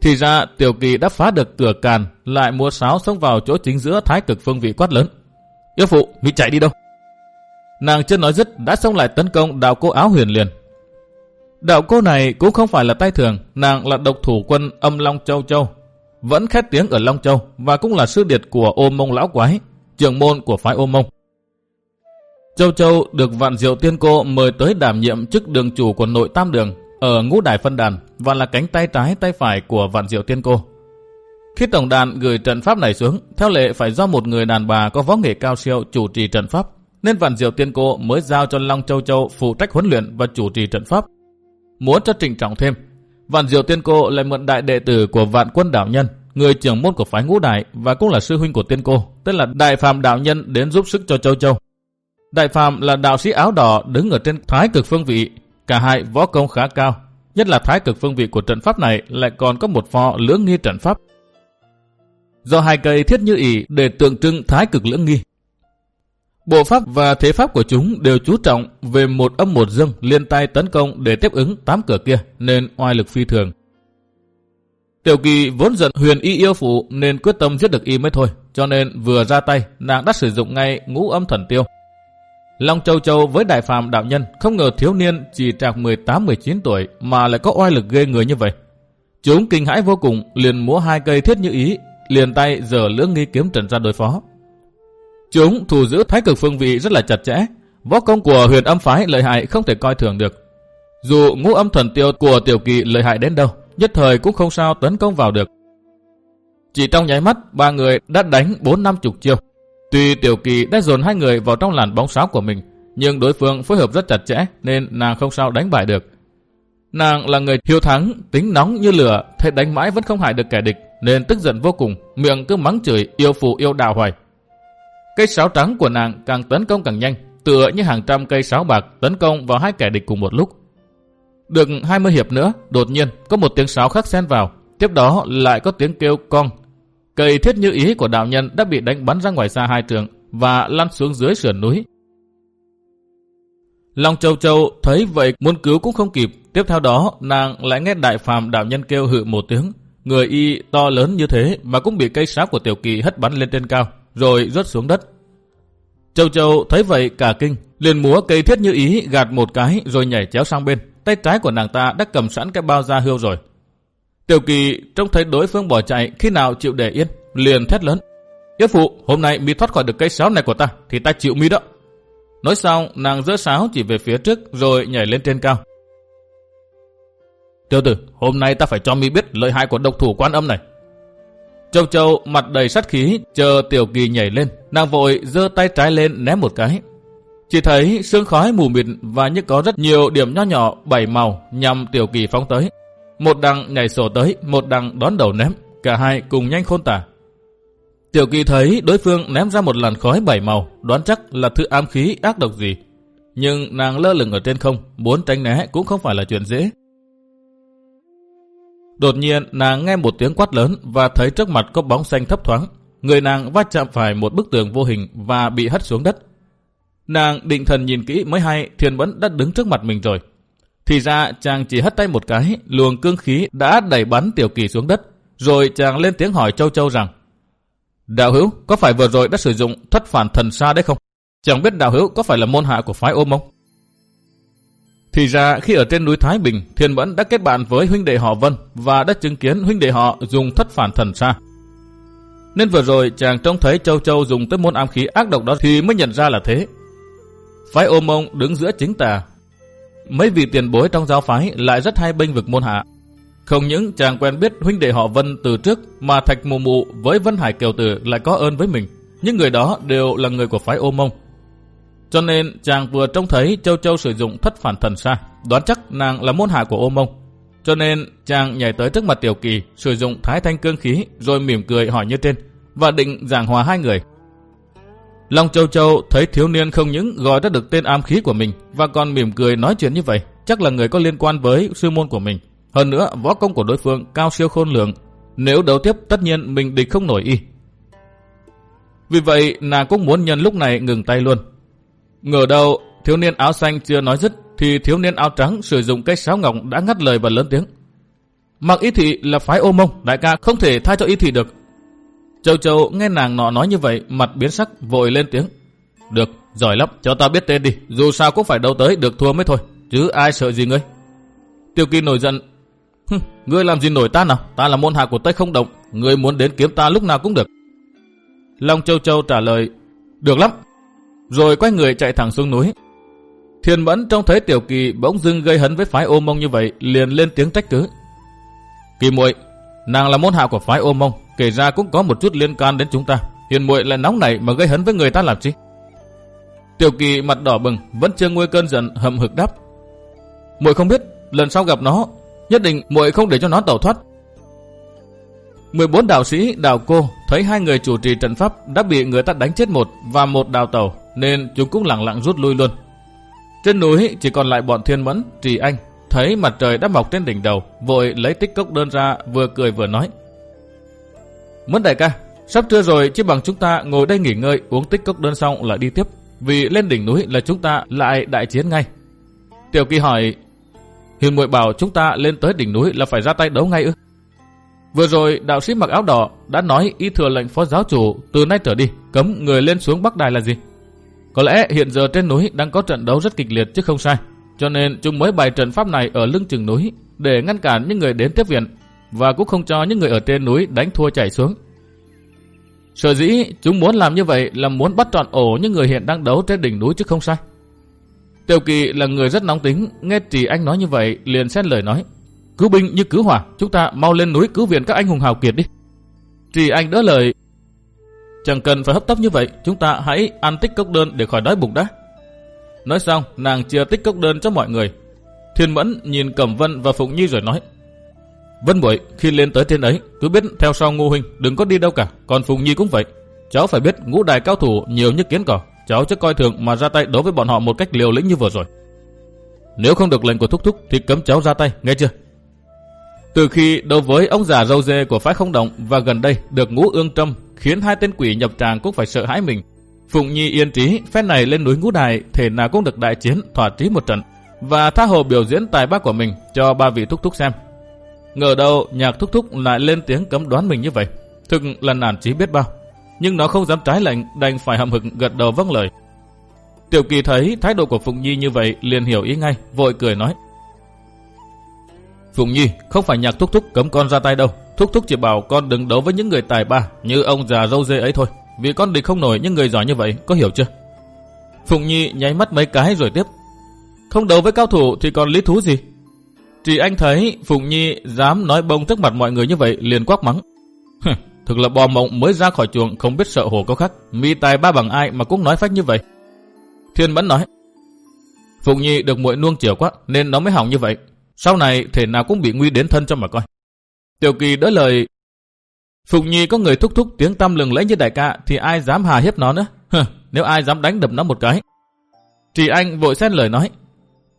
Thì ra tiểu kỳ đã phá được cửa càn, lại mua sáo xông vào chỗ chính giữa thái cực phương vị quát lớn. Yêu phụ, mi chạy đi đâu? Nàng chưa nói dứt đã xông lại tấn công đạo cô áo huyền liền. Đạo cô này cũng không phải là tay thường, nàng là độc thủ quân âm Long Châu Châu, vẫn khét tiếng ở Long Châu và cũng là sư điệt của ô mông lão quái, trưởng môn của phái ô mông. Châu Châu được Vạn Diệu Tiên Cô mời tới đảm nhiệm chức đường chủ của nội Tam Đường ở ngũ đài phân đàn và là cánh tay trái tay phải của Vạn Diệu Tiên Cô. Khi tổng đàn gửi trận pháp này xuống, theo lệ phải do một người đàn bà có võ nghệ cao siêu chủ trì trận pháp, nên Vạn Diệu Tiên Cô mới giao cho Long Châu Châu phụ trách huấn luyện và chủ trì trận pháp. Muốn cho trình trọng thêm, Vạn Diệu Tiên Cô lại mượn đại đệ tử của Vạn Quân Đạo Nhân, người trưởng môn của phái ngũ đại và cũng là sư huynh của Tiên Cô, tên là Đại Phạm Đạo Nhân đến giúp sức cho Châu Châu. Đại Phạm là đạo sĩ áo đỏ đứng ở trên thái cực phương vị, cả hai võ công khá cao, nhất là thái cực phương vị của trận pháp này lại còn có một phò lưỡng nghi trận pháp. Do hai cây thiết như ỷ để tượng trưng thái cực lưỡng nghi, Bộ pháp và thế pháp của chúng đều chú trọng về một âm một dương liên tay tấn công để tiếp ứng tám cửa kia nên oai lực phi thường. Tiểu kỳ vốn giận huyền y yêu phụ nên quyết tâm giết được y mới thôi, cho nên vừa ra tay nàng đã sử dụng ngay ngũ âm thần tiêu. Long Châu Châu với đại phàm đạo nhân không ngờ thiếu niên chỉ trạc 18-19 tuổi mà lại có oai lực ghê người như vậy. Chúng kinh hãi vô cùng liền múa hai cây thiết như ý liền tay giở lưỡng nghi kiếm trần ra đối phó. Chúng thủ giữ thái cực phương vị rất là chặt chẽ, võ công của huyền âm phái lợi hại không thể coi thường được. Dù ngũ âm thần tiêu của tiểu kỳ lợi hại đến đâu, nhất thời cũng không sao tấn công vào được. Chỉ trong nháy mắt, ba người đã đánh bốn năm chục chiêu. Tuy tiểu kỳ đã dồn hai người vào trong làn bóng sáo của mình, nhưng đối phương phối hợp rất chặt chẽ nên nàng không sao đánh bại được. Nàng là người hiếu thắng, tính nóng như lửa, thấy đánh mãi vẫn không hại được kẻ địch, nên tức giận vô cùng, miệng cứ mắng chửi yêu phụ yêu đạo hoài. Cây sáo trắng của nàng càng tấn công càng nhanh, tựa như hàng trăm cây sáo bạc tấn công vào hai kẻ địch cùng một lúc. Được 20 hiệp nữa, đột nhiên có một tiếng sáo khác xen vào, tiếp đó lại có tiếng kêu cong. Cây thiết như ý của đạo nhân đã bị đánh bắn ra ngoài xa hai trường và lăn xuống dưới sườn núi. Long Châu Châu thấy vậy muốn cứu cũng không kịp, tiếp theo đó nàng lại nghe đại phàm đạo nhân kêu hự một tiếng. Người y to lớn như thế mà cũng bị cây sáo của tiểu kỳ hất bắn lên trên cao, rồi rớt xuống đất. Châu Châu thấy vậy cả kinh, liền múa cây thiết như ý gạt một cái rồi nhảy chéo sang bên. Tay trái của nàng ta đã cầm sẵn cái bao da hươu rồi. Tiểu kỳ trông thấy đối phương bỏ chạy khi nào chịu để yên, liền thét lớn. Yết phụ, hôm nay mi thoát khỏi được cây sáo này của ta, thì ta chịu mi đó. Nói xong, nàng giơ sáo chỉ về phía trước rồi nhảy lên trên cao. Tiểu tử, hôm nay ta phải cho mi biết lợi hại của độc thủ quan âm này. Châu Châu mặt đầy sát khí, chờ Tiểu Kỳ nhảy lên, nàng vội giơ tay trái lên ném một cái. Chỉ thấy sương khói mù mịt và như có rất nhiều điểm nho nhỏ bảy màu nhằm Tiểu Kỳ phóng tới. Một đằng nhảy sổ tới, một đằng đón đầu ném, cả hai cùng nhanh khôn tả. Tiểu Kỳ thấy đối phương ném ra một làn khói bảy màu, đoán chắc là thứ ám khí ác độc gì. Nhưng nàng lơ lửng ở trên không, muốn tránh né cũng không phải là chuyện dễ. Đột nhiên nàng nghe một tiếng quát lớn và thấy trước mặt có bóng xanh thấp thoáng. Người nàng va chạm phải một bức tường vô hình và bị hất xuống đất. Nàng định thần nhìn kỹ mới hay thiên vẫn đã đứng trước mặt mình rồi. Thì ra chàng chỉ hất tay một cái, luồng cương khí đã đẩy bắn tiểu kỳ xuống đất. Rồi chàng lên tiếng hỏi Châu Châu rằng Đạo hữu có phải vừa rồi đã sử dụng thất phản thần xa đấy không? Chẳng biết đạo hữu có phải là môn hạ của phái ôm không? Thì ra khi ở trên núi Thái Bình, Thiên Mẫn đã kết bạn với huynh đệ họ Vân và đã chứng kiến huynh đệ họ dùng thất phản thần xa. Nên vừa rồi chàng trông thấy Châu Châu dùng tới môn ám khí ác độc đó thì mới nhận ra là thế. Phái ôm ông đứng giữa chính tà. Mấy vị tiền bối trong giáo phái lại rất hay bênh vực môn hạ. Không những chàng quen biết huynh đệ họ Vân từ trước mà Thạch Mù Mụ với Vân Hải Kiều Tử lại có ơn với mình. Những người đó đều là người của phái ôm ông. Cho nên chàng vừa trông thấy Châu Châu sử dụng thất phản thần xa, đoán chắc nàng là môn hạ của ôm mông. Cho nên chàng nhảy tới trước mặt Tiểu Kỳ, sử dụng thái thanh cương khí rồi mỉm cười hỏi như trên và định giảng hòa hai người. Long Châu Châu thấy thiếu niên không những gọi ra được tên ám khí của mình và còn mỉm cười nói chuyện như vậy, chắc là người có liên quan với sư môn của mình. Hơn nữa, võ công của đối phương cao siêu khôn lường, nếu đấu tiếp tất nhiên mình địch không nổi y. Vì vậy, nàng cũng muốn nhân lúc này ngừng tay luôn, Ngờ đâu, thiếu niên áo xanh chưa nói dứt, thì thiếu niên áo trắng sử dụng cây sáo ngọc đã ngắt lời và lớn tiếng. Mặc y thị là phái ô mông, đại ca không thể tha cho y thị được. Châu Châu nghe nàng nọ nói như vậy, mặt biến sắc, vội lên tiếng. Được, giỏi lắm, cho ta biết tên đi, dù sao cũng phải đâu tới, được thua mới thôi, chứ ai sợ gì ngươi. Tiêu kỳ nổi giận, ngươi làm gì nổi ta nào, ta là môn hạ của Tây không động, ngươi muốn đến kiếm ta lúc nào cũng được. Long Châu Châu trả lời, được lắm, rồi quay người chạy thẳng xuống núi. Thiên Mẫn trông thấy Tiểu Kỳ bỗng dưng gây hấn với phái ô mông như vậy, liền lên tiếng trách cứ. Kỳ muội, nàng là môn hạ của phái ô mông, kể ra cũng có một chút liên can đến chúng ta. Hiền muội lại nóng nảy mà gây hấn với người ta làm chi? Tiểu Kỳ mặt đỏ bừng, vẫn chưa nguôi cơn giận, hậm hực đáp. Muội không biết, lần sau gặp nó, nhất định muội không để cho nó tẩu thoát. 14 đạo sĩ, đạo cô thấy hai người chủ trì trận pháp đã bị người ta đánh chết một và một đào tàu, nên chúng cũng lặng lặng rút lui luôn. Trên núi chỉ còn lại bọn thiên mẫn, trì anh, thấy mặt trời đã mọc trên đỉnh đầu, vội lấy tích cốc đơn ra vừa cười vừa nói. Mẫn đại ca, sắp trưa rồi chứ bằng chúng ta ngồi đây nghỉ ngơi uống tích cốc đơn xong lại đi tiếp, vì lên đỉnh núi là chúng ta lại đại chiến ngay. Tiểu kỳ hỏi, Hiền muội bảo chúng ta lên tới đỉnh núi là phải ra tay đấu ngay ư? Vừa rồi đạo sĩ mặc áo đỏ đã nói ý thừa lệnh phó giáo chủ từ nay trở đi cấm người lên xuống Bắc Đài là gì? Có lẽ hiện giờ trên núi đang có trận đấu rất kịch liệt chứ không sai. Cho nên chúng mới bày trận pháp này ở lưng chừng núi để ngăn cản những người đến tiếp viện và cũng không cho những người ở trên núi đánh thua chạy xuống. Sở dĩ chúng muốn làm như vậy là muốn bắt trọn ổ những người hiện đang đấu trên đỉnh núi chứ không sai. Tiêu kỳ là người rất nóng tính, nghe Trì Anh nói như vậy liền xét lời nói. Cứu binh như cứu hỏa, chúng ta mau lên núi cứu viện các anh hùng hào kiệt đi. Trì Anh đỡ lời. Chẳng cần phải hấp tấp như vậy, chúng ta hãy ăn tích cốc đơn để khỏi đói bụng đã. Nói xong, nàng chia tích cốc đơn cho mọi người. Thiên Mẫn nhìn Cẩm Vân và Phụng Nhi rồi nói. Vân Bội, khi lên tới trên ấy, cứ biết theo sau Ngô Huynh, đừng có đi đâu cả, còn Phụng Nhi cũng vậy. Cháu phải biết ngũ đài cao thủ nhiều như kiến cỏ, cháu chứ coi thường mà ra tay đối với bọn họ một cách liều lĩnh như vừa rồi. Nếu không được lệnh của Thúc Thúc thì cấm cháu ra tay, nghe chưa? Từ khi đấu với ông già râu dê của phái không động và gần đây được ngũ ương trâm khiến hai tên quỷ nhập tràng cũng phải sợ hãi mình. Phụng Nhi yên trí, phép này lên núi ngũ đài thể nào cũng được đại chiến thỏa trí một trận và tha hồ biểu diễn tài bác của mình cho ba vị thúc thúc xem. Ngờ đâu nhạc thúc thúc lại lên tiếng cấm đoán mình như vậy. Thực là nản trí biết bao. Nhưng nó không dám trái lệnh đành phải hậm hực gật đầu vâng lời. Tiểu kỳ thấy thái độ của Phụng Nhi như vậy liền hiểu ý ngay, vội cười nói. Phụng Nhi, không phải nhạc thúc thúc cấm con ra tay đâu. Thúc thúc chỉ bảo con đừng đấu với những người tài ba như ông già râu dê ấy thôi. Vì con địch không nổi những người giỏi như vậy, có hiểu chưa? Phụng Nhi nháy mắt mấy cái rồi tiếp. Không đấu với cao thủ thì còn lý thú gì? Chỉ anh thấy Phụng Nhi dám nói bông trước mặt mọi người như vậy liền quát mắng. Thực là bò mộng mới ra khỏi chuồng không biết sợ hổ có khắc. Mi tài ba bằng ai mà cũng nói phách như vậy. Thiên Mẫn nói. Phụng Nhi được muội nuông chiều quá nên nó mới hỏng như vậy. Sau này thể nào cũng bị nguy đến thân cho mà coi. Tiểu Kỳ đỡ lời. Phụng Nhi có người thúc thúc tiếng tâm lừng lẫy như đại ca thì ai dám hà hiếp nó nữa. nếu ai dám đánh đập nó một cái. Trì anh vội xét lời nói.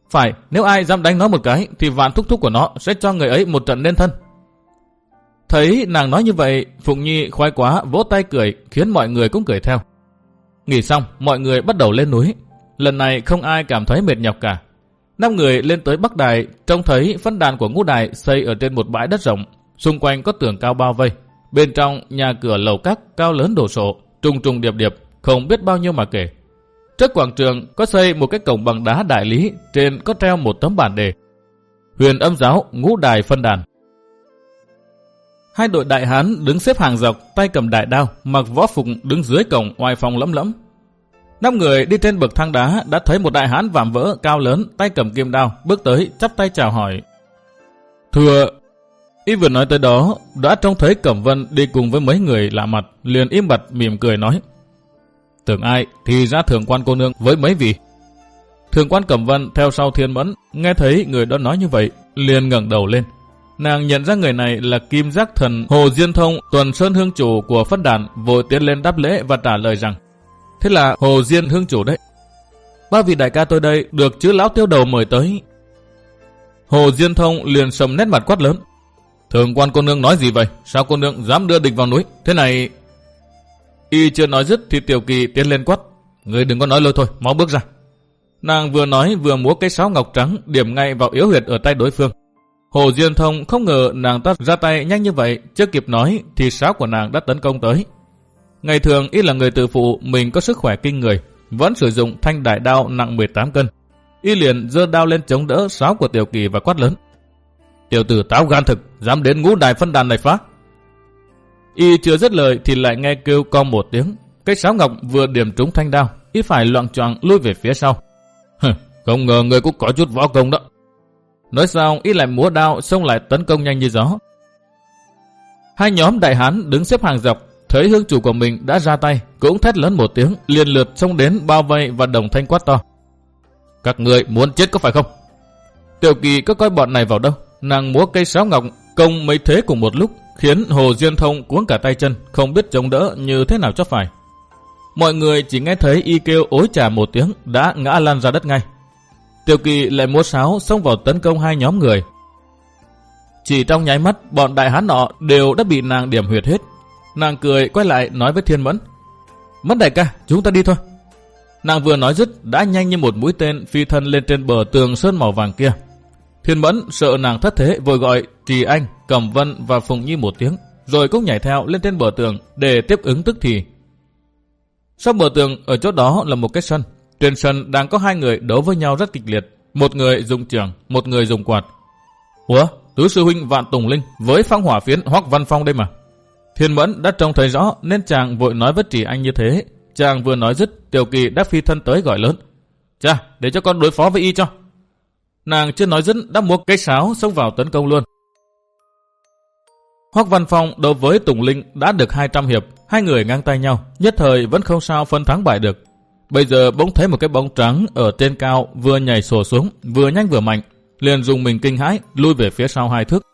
Phải, nếu ai dám đánh nó một cái thì vạn thúc thúc của nó sẽ cho người ấy một trận nên thân. Thấy nàng nói như vậy, Phụng Nhi khoái quá vỗ tay cười khiến mọi người cũng cười theo. Nghỉ xong, mọi người bắt đầu lên núi. Lần này không ai cảm thấy mệt nhọc cả. Năm người lên tới Bắc Đài, trông thấy phân đàn của ngũ đài xây ở trên một bãi đất rộng, xung quanh có tường cao bao vây. Bên trong nhà cửa lầu các cao lớn đổ sộ, trùng trùng điệp điệp, không biết bao nhiêu mà kể. Trước quảng trường có xây một cái cổng bằng đá đại lý, trên có treo một tấm bản đề. Huyền âm giáo ngũ đài phân đàn. Hai đội đại hán đứng xếp hàng dọc, tay cầm đại đao, mặc võ phục đứng dưới cổng ngoài phòng lẫm lẫm. Năm người đi trên bậc thang đá đã thấy một đại hán vạm vỡ cao lớn, tay cầm kim đao, bước tới chắp tay chào hỏi. Thưa, y vừa nói tới đó, đã trông thấy Cẩm Vân đi cùng với mấy người lạ mặt, liền im bặt mỉm cười nói. Tưởng ai thì ra thường quan cô nương với mấy vị. Thường quan Cẩm Vân theo sau thiên mẫn, nghe thấy người đó nói như vậy, liền ngẩng đầu lên. Nàng nhận ra người này là Kim Giác Thần Hồ Diên Thông, tuần sơn hương chủ của phất đàn, vội tiến lên đáp lễ và trả lời rằng Thế là Hồ Diên hương chủ đấy. Ba vị đại ca tôi đây được chữ lão tiêu đầu mời tới. Hồ Diên Thông liền sầm nét mặt quát lớn. Thường quan cô nương nói gì vậy? Sao cô nương dám đưa địch vào núi? Thế này... Y chưa nói dứt thì Tiểu Kỳ tiến lên quát. Người đừng có nói lôi thôi, mau bước ra. Nàng vừa nói vừa múa cái sáo ngọc trắng điểm ngay vào yếu huyệt ở tay đối phương. Hồ Diên Thông không ngờ nàng ta ra tay nhanh như vậy, chưa kịp nói thì sáo của nàng đã tấn công tới. Ngày thường y là người tự phụ mình có sức khỏe kinh người, vẫn sử dụng thanh đại đao nặng 18 cân. Y liền giơ đao lên chống đỡ sáo của Tiểu Kỳ và quát lớn. Tiểu tử táo gan thực, dám đến ngũ đài phân đàn này phá. Y chưa dứt lời thì lại nghe kêu con một tiếng. Cái sáo ngọc vừa điểm trúng thanh đao, y phải loạn choạng lui về phía sau. không ngờ người cũng có chút võ công đó. Nói xong y lại múa đao xông lại tấn công nhanh như gió. Hai nhóm đại hán đứng xếp hàng dọc, thấy hương chủ của mình đã ra tay, cũng thét lớn một tiếng, liền lượt xông đến bao vây và đồng thanh quát to. Các người muốn chết có phải không? Tiểu kỳ có coi bọn này vào đâu, nàng múa cây sáo ngọc công mấy thế cùng một lúc, khiến Hồ Diên Thông cuống cả tay chân, không biết chống đỡ như thế nào cho phải. Mọi người chỉ nghe thấy y kêu ối trả một tiếng, đã ngã lăn ra đất ngay. Tiểu kỳ lại múa sáo xông vào tấn công hai nhóm người. Chỉ trong nháy mắt, bọn đại hán nọ đều đã bị nàng điểm huyệt hết. Nàng cười quay lại nói với Thiên Mẫn. Mẫn đại ca, chúng ta đi thôi. Nàng vừa nói dứt đã nhanh như một mũi tên phi thân lên trên bờ tường sơn màu vàng kia. Thiên Mẫn sợ nàng thất thế vội gọi Trì Anh, Cẩm Vân và Phùng Nhi một tiếng, rồi cũng nhảy theo lên trên bờ tường để tiếp ứng tức thì. Sau bờ tường ở chỗ đó là một cái sân. Trên sân đang có hai người đấu với nhau rất kịch liệt. Một người dùng trường, một người dùng quạt. Ủa, tứ sư huynh Vạn Tùng Linh với phong hỏa phiến Hoắc Văn Phong đây mà. Thiên Mẫn đã trông thấy rõ nên chàng vội nói với Trì Anh như thế. Chàng vừa nói dứt, Tiểu Kỳ đã phi thân tới gọi lớn. Cha, để cho con đối phó với y cho. Nàng chưa nói dứt đã mua cây sáo xông vào tấn công luôn. Hoắc Văn Phong đối với Tùng Linh đã được 200 hiệp, hai người ngang tay nhau, nhất thời vẫn không sao phân thắng bại được. Bây giờ bỗng thấy một cái bóng trắng ở trên cao vừa nhảy sổ xuống, vừa nhanh vừa mạnh, liền dùng mình kinh hãi, lui về phía sau hai thước.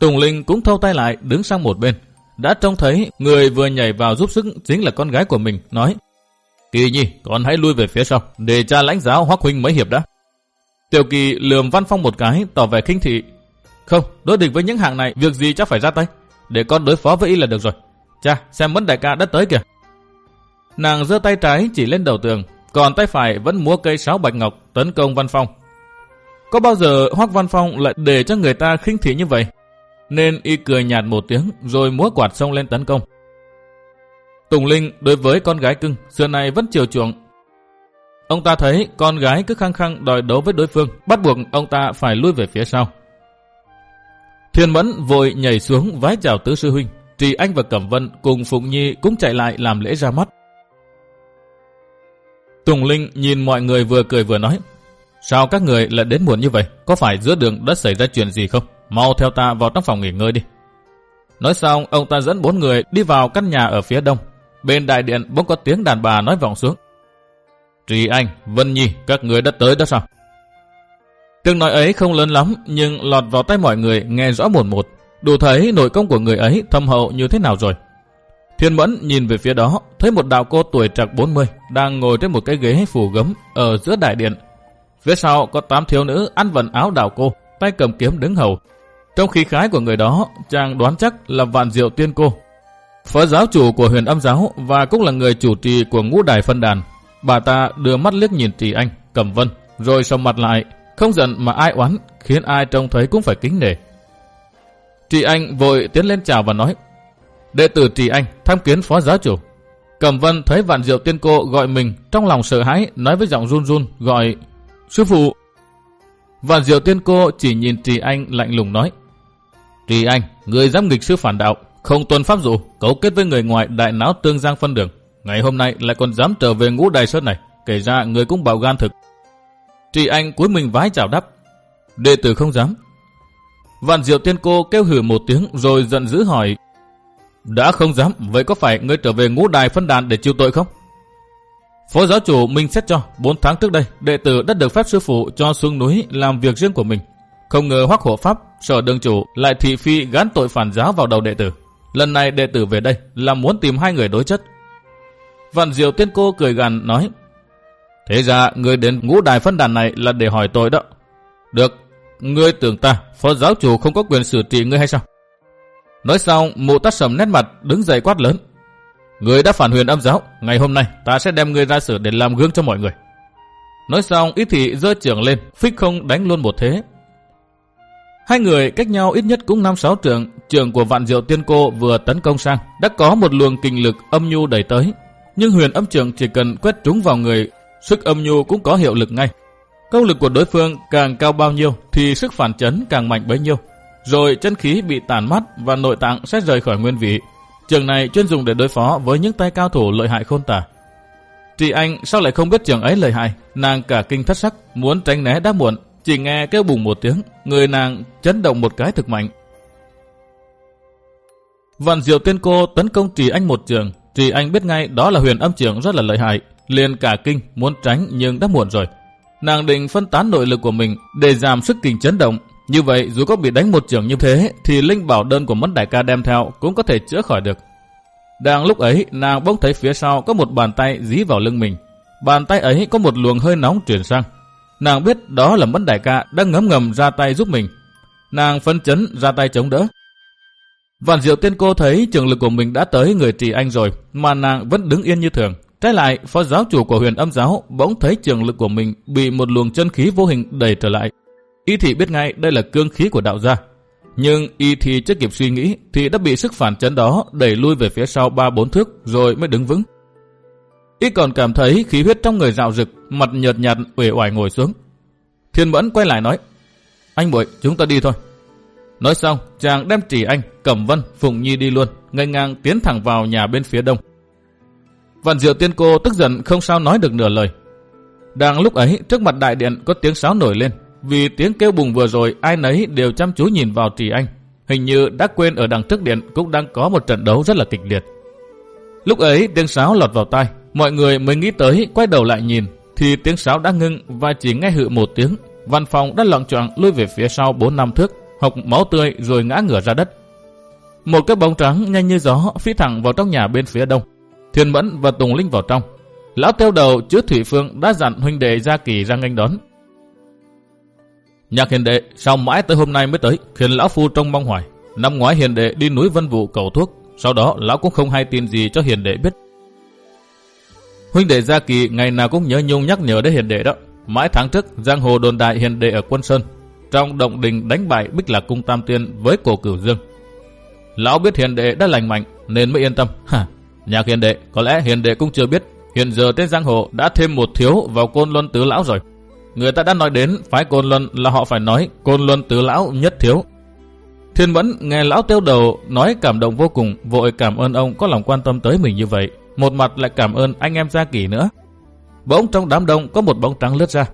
Tùng Linh cũng thâu tay lại, đứng sang một bên. Đã trông thấy người vừa nhảy vào giúp sức chính là con gái của mình, nói Kỳ nhi, con hãy lui về phía sau, để cha lãnh giáo Hoắc Huynh mấy hiệp đã. Tiểu Kỳ lườm Văn Phong một cái, tỏ vẻ khinh thị. Không, đối địch với những hạng này, việc gì chắc phải ra tay. Để con đối phó với y là được rồi. Cha, xem mẫn đại ca đã tới kìa. Nàng giơ tay trái chỉ lên đầu tường, còn tay phải vẫn múa cây sáo bạch ngọc tấn công Văn Phong. Có bao giờ Hoắc Văn Phong lại để cho người ta khinh thị như vậy? Nên y cười nhạt một tiếng rồi múa quạt xông lên tấn công. Tùng Linh đối với con gái cưng xưa này vẫn chiều chuộng. Ông ta thấy con gái cứ khăng khăng đòi đấu với đối phương, bắt buộc ông ta phải lui về phía sau. Thiên Mẫn vội nhảy xuống vái chào tứ sư huynh. Trì Anh và Cẩm Vân cùng Phụng Nhi cũng chạy lại làm lễ ra mắt. Tùng Linh nhìn mọi người vừa cười vừa nói. Sao các người lại đến muộn như vậy? Có phải giữa đường đã xảy ra chuyện gì không? Mau theo ta vào trong phòng nghỉ ngơi đi. Nói xong, ông ta dẫn bốn người đi vào căn nhà ở phía đông. Bên đại điện bỗng có tiếng đàn bà nói vọng xuống. Trì Anh, Vân Nhi, các người đã tới đó sao? Tiếng nói ấy không lớn lắm, nhưng lọt vào tay mọi người nghe rõ một một. Đủ thấy nội công của người ấy thâm hậu như thế nào rồi. Thiên Mẫn nhìn về phía đó, thấy một đạo cô tuổi trạc 40 đang ngồi trên một cái ghế phủ gấm ở giữa đại điện. Phía sau có tám thiếu nữ ăn vận áo đạo cô, tay cầm kiếm đứng hầu. Trong khí khái của người đó, chàng đoán chắc là vạn diệu tiên cô. Phó giáo chủ của huyền âm giáo và cũng là người chủ trì của ngũ đài phân đàn. Bà ta đưa mắt liếc nhìn Trì Anh, Cẩm Vân, rồi sầm mặt lại, không giận mà ai oán, khiến ai trông thấy cũng phải kính nể. Trì Anh vội tiến lên chào và nói, Đệ tử Trì Anh, tham kiến phó giáo chủ. Cẩm Vân thấy vạn diệu tiên cô gọi mình, trong lòng sợ hãi, nói với giọng run run, gọi, Sư phụ. Vạn diệu tiên cô chỉ nhìn Trì Anh lạnh lùng nói, Trì Anh, người dám nghịch sư phản đạo, không tuân pháp dụ, cấu kết với người ngoài đại náo tương giang phân đường. Ngày hôm nay lại còn dám trở về ngũ đài sơn này, kể ra người cũng bạo gan thực. Trì Anh cuối mình vái chào đáp, đệ tử không dám. Vạn diệu tiên cô kêu hử một tiếng rồi giận dữ hỏi, đã không dám, vậy có phải ngươi trở về ngũ đài phân đàn để chịu tội không? Phó giáo chủ minh xét cho, 4 tháng trước đây, đệ tử đã được phép sư phụ cho xuống núi làm việc riêng của mình. Không ngờ hoắc hộ pháp, sở đường chủ lại thị phi gán tội phản giáo vào đầu đệ tử. Lần này đệ tử về đây là muốn tìm hai người đối chất. Vạn diệu tiên cô cười gằn nói, Thế ra người đến ngũ đài phân đàn này là để hỏi tội đó. Được, ngươi tưởng ta, phó giáo chủ không có quyền xử trị ngươi hay sao? Nói xong, mụ tắt sầm nét mặt, đứng dậy quát lớn. Người đã phản huyền âm giáo, ngày hôm nay ta sẽ đem người ra xử để làm gương cho mọi người. Nói xong, ít thị dơ trưởng lên, phích không đánh luôn một thế. Hai người cách nhau ít nhất cũng năm sáu trường, trường của vạn diệu tiên cô vừa tấn công sang, đã có một luồng kinh lực âm nhu đẩy tới. Nhưng huyền âm trường chỉ cần quét trúng vào người, sức âm nhu cũng có hiệu lực ngay. Công lực của đối phương càng cao bao nhiêu thì sức phản chấn càng mạnh bấy nhiêu rồi chân khí bị tàn mắt và nội tạng sẽ rời khỏi nguyên vị. Trường này chuyên dùng để đối phó với những tay cao thủ lợi hại khôn tả. Chị Anh sao lại không biết trường ấy lợi hại, nàng cả kinh thất sắc, muốn tránh né đã muộn, chỉ nghe kêu bùng một tiếng, người nàng chấn động một cái thực mạnh. Vạn diệu tiên cô tấn công Trì Anh một trường, Trì Anh biết ngay đó là huyền âm trường rất là lợi hại, liền cả kinh muốn tránh nhưng đã muộn rồi. Nàng định phân tán nội lực của mình để giảm sức kinh chấn động, như vậy dù có bị đánh một trường như thế thì linh bảo đơn của mất đại ca đem theo cũng có thể chữa khỏi được. Đang lúc ấy nàng bỗng thấy phía sau có một bàn tay dí vào lưng mình. Bàn tay ấy có một luồng hơi nóng chuyển sang. Nàng biết đó là Mẫn đại ca đang ngấm ngầm ra tay giúp mình. Nàng phân chấn ra tay chống đỡ. Vạn diệu tiên cô thấy trường lực của mình đã tới người trì anh rồi mà nàng vẫn đứng yên như thường. Trái lại, phó giáo chủ của huyền âm giáo bỗng thấy trường lực của mình bị một luồng chân khí vô hình đẩy trở lại. Y thị biết ngay đây là cương khí của đạo gia. Nhưng y thị chưa kịp suy nghĩ thì đã bị sức phản chấn đó đẩy lui về phía sau ba bốn thước rồi mới đứng vững. Y còn cảm thấy khí huyết trong người dạo rực, mặt nhợt nhạt uể oải ngồi xuống. Thiên Mẫn quay lại nói, anh bội, chúng ta đi thôi. Nói xong, chàng đem chỉ anh, Cẩm Vân, Phụng Nhi đi luôn, ngay ngang tiến thẳng vào nhà bên phía đông. Vạn diệu tiên cô tức giận không sao nói được nửa lời. Đang lúc ấy, trước mặt đại điện có tiếng sáo nổi lên. Vì tiếng kêu bùng vừa rồi, ai nấy đều chăm chú nhìn vào trì anh. Hình như đã quên ở đằng trước điện cũng đang có một trận đấu rất là kịch liệt. Lúc ấy tiếng sáo lọt vào tai, mọi người mới nghĩ tới quay đầu lại nhìn, thì tiếng sáo đã ngưng và chỉ nghe hự một tiếng. Văn phòng đã loạn choạng lùi về phía sau 4 năm thước, hộc máu tươi rồi ngã ngửa ra đất. Một cái bóng trắng nhanh như gió phi thẳng vào trong nhà bên phía đông. Thiên Mẫn và Tùng Linh vào trong. Lão tiêu đầu chứa Thủy Phương đã dặn huynh đệ Gia Kỳ ra nghênh đón. Nhạc hiền đệ sao mãi tới hôm nay mới tới, khiến lão phu trông mong hoài. Năm ngoái hiền đệ đi núi Vân Vũ cầu thuốc, sau đó lão cũng không hay tin gì cho hiền đệ biết. Huynh đệ Gia Kỳ ngày nào cũng nhớ nhung nhắc nhở đến hiền đệ đó. Mãi tháng trước, giang hồ đồn đại hiền đệ ở quân Sơn, trong động đình đánh bại Bích Lạc Cung Tam Tiên với cổ cửu dương. Lão biết hiền đệ đã lành mạnh nên mới yên tâm. Hả, nhạc hiền đệ, có lẽ hiền đệ cũng chưa biết, hiện giờ trên giang hồ đã thêm một thiếu vào côn luân tứ lão rồi. Người ta đã nói đến phái côn luân là họ phải nói côn luân tứ lão nhất thiếu. Thiên Mẫn nghe lão tiêu đầu nói cảm động vô cùng, vội cảm ơn ông có lòng quan tâm tới mình như vậy. Một mặt lại cảm ơn anh em Gia Kỳ nữa. Bỗng trong đám đông có một bóng trắng lướt ra.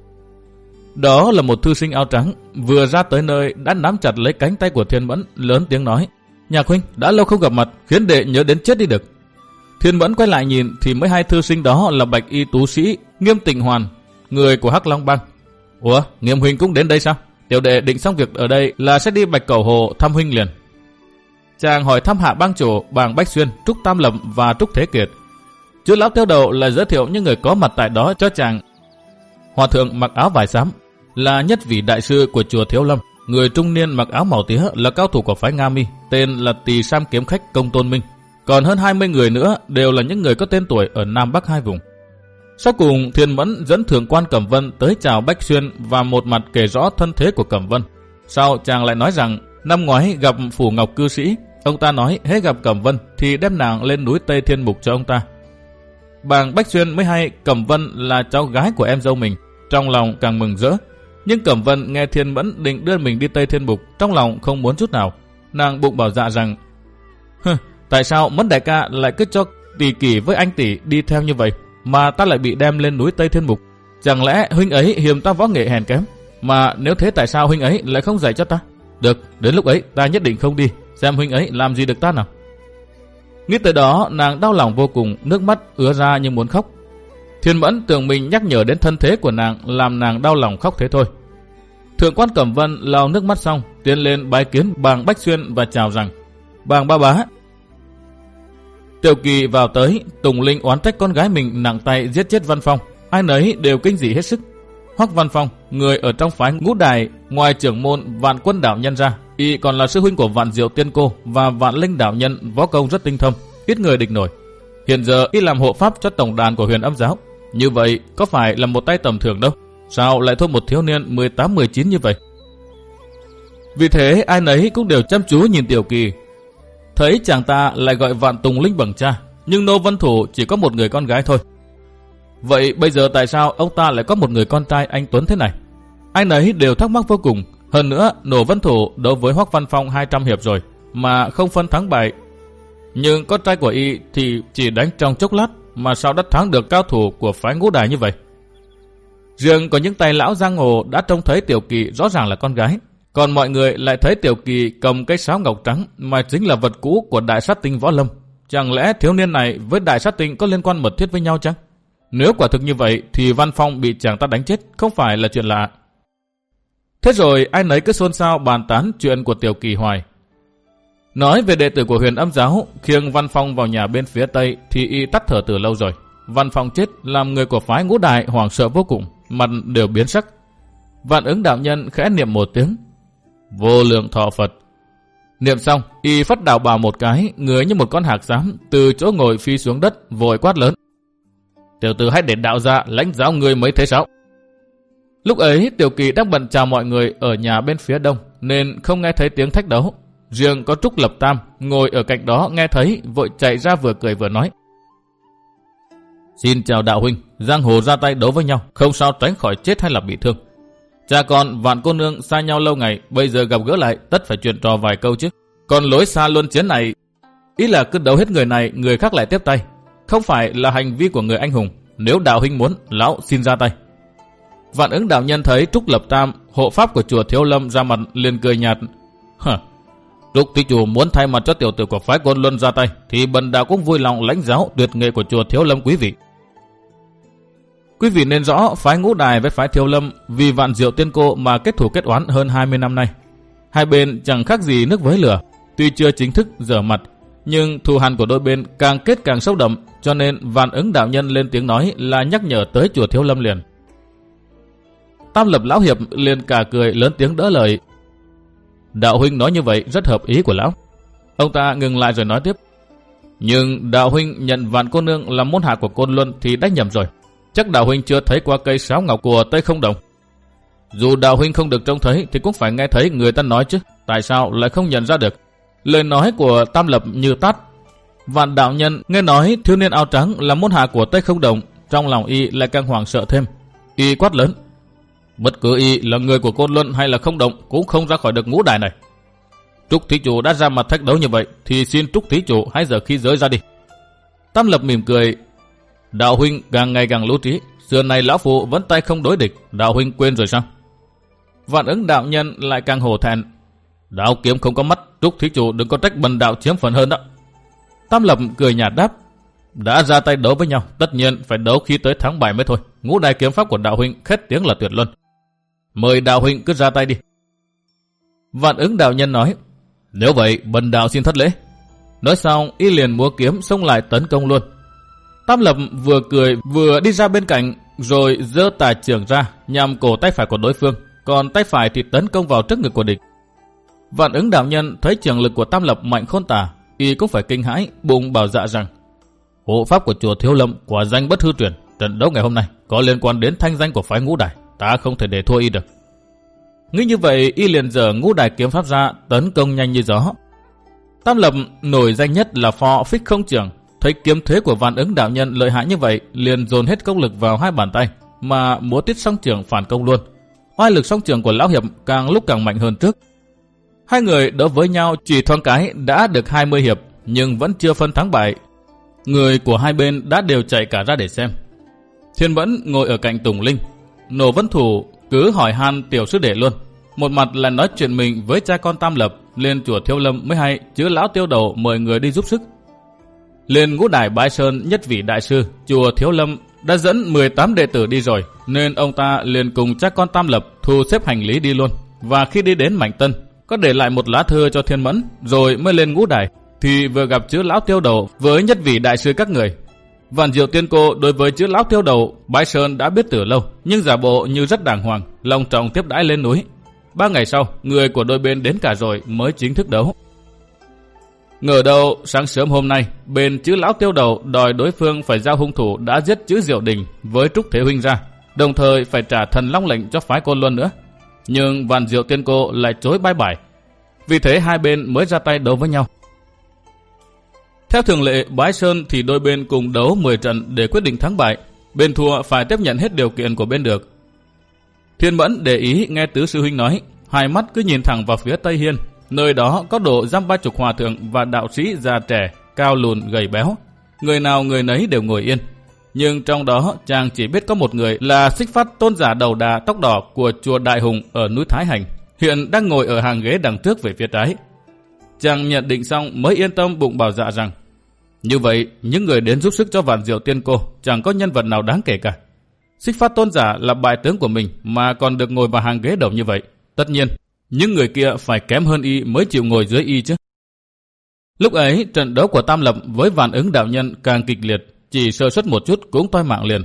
Đó là một thư sinh áo trắng, vừa ra tới nơi đã nắm chặt lấy cánh tay của Thiên Mẫn, lớn tiếng nói. Nhạc huynh, đã lâu không gặp mặt, khiến đệ nhớ đến chết đi được. Thiên Mẫn quay lại nhìn thì mấy hai thư sinh đó là Bạch Y Tú Sĩ, Nghiêm Tịnh Hoàn, người của Hắc Long Bang. Ủa, Nghiêm huynh cũng đến đây sao? Tiểu đệ định xong việc ở đây là sẽ đi Bạch Cầu Hồ thăm huynh liền. Chàng hỏi thăm hạ bang chủ Bàng Bách Xuyên, Trúc Tam Lập và Trúc Thế Kiệt. Chú lão tiêu đầu là giới thiệu những người có mặt tại đó cho chàng. Hòa thượng mặc áo vải xám là nhất vị đại sư của chùa Thiếu Lâm. Người trung niên mặc áo màu tía là cao thủ của phái Nga Mi, tên là Tỳ Sam Kiếm Khách Công Tôn Minh. Còn hơn 20 người nữa đều là những người có tên tuổi ở Nam Bắc hai vùng. Sau cùng, Thiên Mẫn dẫn thượng quan Cẩm Vân tới chào Bách Xuyên và một mặt kể rõ thân thế của Cẩm Vân. Sau chàng lại nói rằng, năm ngoái gặp Phủ Ngọc Cư Sĩ, ông ta nói hết gặp Cẩm Vân thì đem nàng lên núi Tây Thiên Mục cho ông ta. Bàng Bách Xuyên mới hay Cẩm Vân là cháu gái của em dâu mình, trong lòng càng mừng rỡ. Nhưng Cẩm Vân nghe Thiên Mẫn định đưa mình đi Tây Thiên Bục, trong lòng không muốn chút nào. Nàng bụng bảo dạ rằng, Hừ, tại sao Mẫn đại ca lại cứ cho tỷ kỷ với anh tỷ đi theo như vậy? mà ta lại bị đem lên núi Tây Thiên Bục? Chẳng lẽ huynh ấy hiềm ta võ nghệ hèn kém? Mà nếu thế tại sao huynh ấy lại không dạy cho ta? Được, đến lúc ấy ta nhất định không đi, xem huynh ấy làm gì được ta nào. Nghĩ tới đó, nàng đau lòng vô cùng, nước mắt ứa ra như muốn khóc. Thiên Mẫn tưởng mình nhắc nhở đến thân thế của nàng, làm nàng đau lòng khóc thế thôi. Thượng quan Cẩm Vân lau nước mắt xong, tiến lên bái kiến bàng Bách Xuyên và chào rằng, bàng ba bá, Tiểu Kỳ vào tới, Tùng Linh oán trách con gái mình nặng tay giết chết Văn Phong. Ai nấy đều kinh dị hết sức. Hoắc Văn Phong, người ở trong phái ngũ đài, ngoài trưởng môn vạn quân đạo nhân ra, y còn là sư huynh của vạn diệu tiên cô và vạn linh đạo nhân võ công rất tinh thông, ít người địch nổi. Hiện giờ y làm hộ pháp cho tổng đàn của huyền âm giáo. Như vậy có phải là một tay tầm thường đâu? Sao lại thua một thiếu niên 18-19 như vậy? Vì thế ai nấy cũng đều chăm chú nhìn Tiểu Kỳ Thấy chàng ta lại gọi Vạn Tùng Linh bằng cha, nhưng Nô Văn Thủ chỉ có một người con gái thôi. Vậy bây giờ tại sao ông ta lại có một người con trai anh Tuấn thế này? Anh ấy đều thắc mắc vô cùng. Hơn nữa, nổ vân Thủ đối với Hoắc Văn Phong 200 hiệp rồi, mà không phân thắng bại. Nhưng con trai của y thì chỉ đánh trong chốc lát, mà sao đã thắng được cao thủ của phái ngũ đài như vậy? Riêng có những tay lão giang hồ đã trông thấy Tiểu Kỳ rõ ràng là con gái, còn mọi người lại thấy Tiểu Kỳ cầm cái sáo ngọc trắng mà chính là vật cũ của đại sát tinh võ lâm. Chẳng lẽ thiếu niên này với đại sát tinh có liên quan mật thiết với nhau chăng? Nếu quả thực như vậy thì Văn Phong bị chàng ta đánh chết không phải là chuyện lạ. Thế rồi ai nấy cứ xôn xao bàn tán chuyện của Tiểu Kỳ hoài. Nói về đệ tử của huyền âm giáo, khiêng Văn Phong vào nhà bên phía Tây thì y tắt thở từ lâu rồi. Văn Phong chết làm người của phái ngũ đại hoảng sợ vô cùng, mặt đều biến sắc. Vạn ứng đạo nhân khẽ niệm một tiếng, vô lượng thọ Phật. Niệm xong, y phất đảo bào một cái, người như một con hạc giám, từ chỗ ngồi phi xuống đất, vội quát lớn. Tiểu tử hãy để đạo ra, lãnh giáo người mới thế sao? Lúc ấy, Tiểu Kỳ đang bận chào mọi người ở nhà bên phía đông, nên không nghe thấy tiếng thách đấu. Riêng có Trúc Lập Tam, ngồi ở cạnh đó nghe thấy, vội chạy ra vừa cười vừa nói. Xin chào đạo huynh, giang hồ ra tay đấu với nhau, không sao tránh khỏi chết hay là bị thương. Cha con vạn cô nương xa nhau lâu ngày, bây giờ gặp gỡ lại tất phải chuyện trò vài câu chứ. Còn lối xa luân chiến này... Ý là cứ đấu hết người này, người khác lại tiếp tay. Không phải là hành vi của người anh hùng. Nếu đạo huynh muốn, lão xin ra tay. Vạn ứng đạo nhân thấy Trúc Lập Tam, hộ pháp của chùa Thiếu Lâm ra mặt liền cười nhạt. Hả, Trúc Thí Chủ muốn thay mặt cho tiểu tử của phái Côn Luân ra tay, thì bần đạo cũng vui lòng lãnh giáo tuyệt nghệ của chùa Thiếu Lâm quý vị. Quý vị nên rõ phái ngũ đài với phái Thiếu Lâm vì vạn diệu tiên cô mà kết thủ kết oán hơn 20 năm nay. Hai bên chẳng khác gì nước với lửa, tuy chưa chính thức dở mặt, nhưng thù hằn của đôi bên càng kết càng sâu đậm, cho nên vạn ứng đạo nhân lên tiếng nói là nhắc nhở tới chùa Thiếu Lâm liền. Tam lập lão hiệp liền cả cười lớn tiếng đỡ lời. Đạo huynh nói như vậy rất hợp ý của lão. Ông ta ngừng lại rồi nói tiếp. Nhưng đạo huynh nhận vạn cô nương làm môn hạ của côn luân thì đã nhầm rồi. Chắc đạo huynh chưa thấy qua cây sáo ngọc của Tây Không Đồng. Dù đạo huynh không được trông thấy thì cũng phải nghe thấy người ta nói chứ. Tại sao lại không nhận ra được? Lời nói của Tam Lập như tắt. Vạn đạo nhân nghe nói thiếu niên áo trắng là môn hạ của Tây Không Đồng. Trong lòng y lại càng hoảng sợ thêm. Y quát lớn. Bất cứ y là người của Côn Luân hay là không động cũng không ra khỏi được ngũ đài này. Trúc Thí Chủ đã ra mặt thách đấu như vậy thì xin Trúc Thí Chủ hãy giờ khi giới ra đi. Tam Lập mỉm cười. Đạo huynh càng ngày càng lố trí. Xưa này lão phụ vẫn tay không đối địch. Đạo huynh quên rồi sao? Vạn ứng đạo nhân lại càng hổ thẹn. Đạo kiếm không có mắt. Trúc Thí Chủ đừng có trách bần đạo chiếm phần hơn đó. Tam Lập cười nhạt đáp. Đã ra tay đấu với nhau, tất nhiên phải đấu khi tới tháng 7 mới thôi. Ngũ đài kiếm pháp của đạo huynh khét tiếng là tuyệt luân. Mời đạo huynh cứ ra tay đi. Vạn ứng đạo nhân nói, nếu vậy bần đạo xin thất lễ. Nói xong, y liền múa kiếm xông lại tấn công luôn. Tam lập vừa cười vừa đi ra bên cạnh, rồi dơ tài trưởng ra nhằm cổ tay phải của đối phương, còn tay phải thì tấn công vào trước ngực của địch. Vạn ứng đạo nhân thấy trường lực của Tam lập mạnh khôn tả, y cũng phải kinh hãi, bụng bảo dạ rằng hộ pháp của chùa Thiếu Lâm quả danh bất hư truyền, trận đấu ngày hôm nay có liên quan đến thanh danh của phái ngũ đài ta không thể để thua y được. Nghĩ như vậy, y liền dở ngũ đài kiếm pháp ra, tấn công nhanh như gió. Tam lập nổi danh nhất là phò phích không trường, thấy kiếm thế của vạn ứng đạo nhân lợi hại như vậy, liền dồn hết công lực vào hai bàn tay, mà múa tiết song trường phản công luôn. Oai lực song trường của lão hiệp càng lúc càng mạnh hơn trước. Hai người đỡ với nhau chỉ thoáng cái đã được 20 hiệp, nhưng vẫn chưa phân thắng bại. Người của hai bên đã đều chạy cả ra để xem. Thiên vẫn ngồi ở cạnh Tùng Linh, Nổ Vân Thủ cứ hỏi han tiểu sư đệ luôn. Một mặt là nói chuyện mình với cha con Tam Lập, lên chùa Thiêu Lâm mới hay, chứ lão tiêu đầu mời người đi giúp sức. Lên ngũ đài Bái Sơn nhất vị đại sư, chùa Thiếu Lâm đã dẫn 18 đệ tử đi rồi, nên ông ta liền cùng cha con Tam Lập thu xếp hành lý đi luôn. Và khi đi đến Mạnh Tân, có để lại một lá thư cho Thiên Mẫn, rồi mới lên ngũ đài, thì vừa gặp chữ lão tiêu đầu với nhất vị đại sư các người, Vạn Diệu Tiên Cô đối với chữ lão tiêu đầu, Bái Sơn đã biết từ lâu, nhưng giả bộ như rất đàng hoàng, lòng trọng tiếp đãi lên núi. Ba ngày sau, người của đôi bên đến cả rồi mới chính thức đấu. Ngờ đâu, sáng sớm hôm nay, bên chữ lão tiêu đầu đòi đối phương phải giao hung thủ đã giết chữ Diệu Đình với Trúc Thế Huynh ra, đồng thời phải trả thần long lệnh cho phái côn luân nữa. Nhưng Vạn Diệu Tiên Cô lại chối bái bài. Vì thế hai bên mới ra tay đấu với nhau. Theo thường lệ, Bái Sơn thì đôi bên cùng đấu 10 trận để quyết định thắng bại. Bên thua phải tiếp nhận hết điều kiện của bên được. Thiên Mẫn để ý nghe Tứ Sư Huynh nói, hai mắt cứ nhìn thẳng vào phía Tây Hiên. Nơi đó có độ giam ba chục hòa thượng và đạo sĩ già trẻ, cao lùn, gầy béo. Người nào người nấy đều ngồi yên. Nhưng trong đó chàng chỉ biết có một người là xích phát tôn giả đầu đà tóc đỏ của chùa Đại Hùng ở núi Thái Hành. Hiện đang ngồi ở hàng ghế đằng trước về phía trái. Chàng nhận định xong mới yên tâm bụng bảo dạ rằng như vậy, những người đến giúp sức cho vạn diệu tiên cô chẳng có nhân vật nào đáng kể cả. Xích phát tôn giả là bài tướng của mình mà còn được ngồi vào hàng ghế đầu như vậy. Tất nhiên, những người kia phải kém hơn y mới chịu ngồi dưới y chứ. Lúc ấy, trận đấu của Tam Lập với vạn ứng đạo nhân càng kịch liệt, chỉ sơ suất một chút cũng toi mạng liền.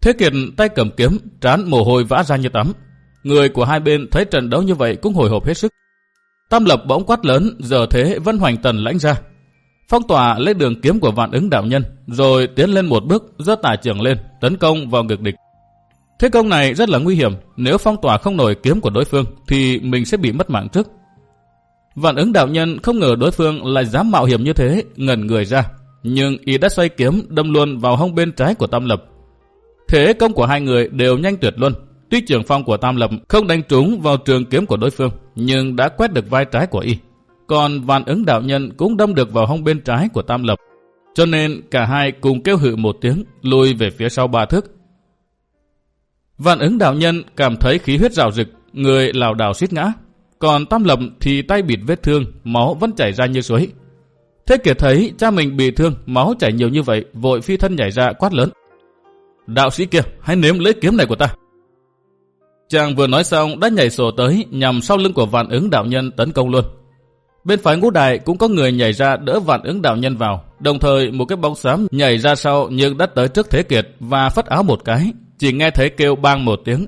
Thế Kiệt tay cầm kiếm, trán mồ hôi vã ra như tắm. Người của hai bên thấy trận đấu như vậy cũng hồi hộp hết sức. Tam Lập bỗng quát lớn, giờ thế Vân Hoành Tần lãnh ra, Phong tỏa lấy đường kiếm của vạn ứng đạo nhân, rồi tiến lên một bước, giơ tà trường lên, tấn công vào ngực địch. Thế công này rất là nguy hiểm, nếu phong tỏa không nổi kiếm của đối phương, thì mình sẽ bị mất mạng trước. Vạn ứng đạo nhân không ngờ đối phương lại dám mạo hiểm như thế, ngẩn người ra. Nhưng y đã xoay kiếm đâm luôn vào hông bên trái của Tam Lập. Thế công của hai người đều nhanh tuyệt luôn. Tuy trường phong của Tam Lập không đánh trúng vào trường kiếm của đối phương, nhưng đã quét được vai trái của y còn vạn ứng đạo nhân cũng đâm được vào hông bên trái của Tam Lập. Cho nên cả hai cùng kêu hự một tiếng, lùi về phía sau ba thước. Vạn ứng đạo nhân cảm thấy khí huyết rào rực, người lảo đảo suýt ngã. Còn Tam Lập thì tay bịt vết thương, máu vẫn chảy ra như suối. Thế Kiệt thấy cha mình bị thương, máu chảy nhiều như vậy, vội phi thân nhảy ra quát lớn. Đạo sĩ kia, hãy nếm lấy kiếm này của ta. Chàng vừa nói xong đã nhảy sổ tới nhằm sau lưng của vạn ứng đạo nhân tấn công luôn. Bên phải ngũ đài cũng có người nhảy ra đỡ vạn ứng đạo nhân vào. Đồng thời một cái bóng xám nhảy ra sau nhưng đã tới trước Thế Kiệt và phất áo một cái. Chỉ nghe thấy kêu bang một tiếng.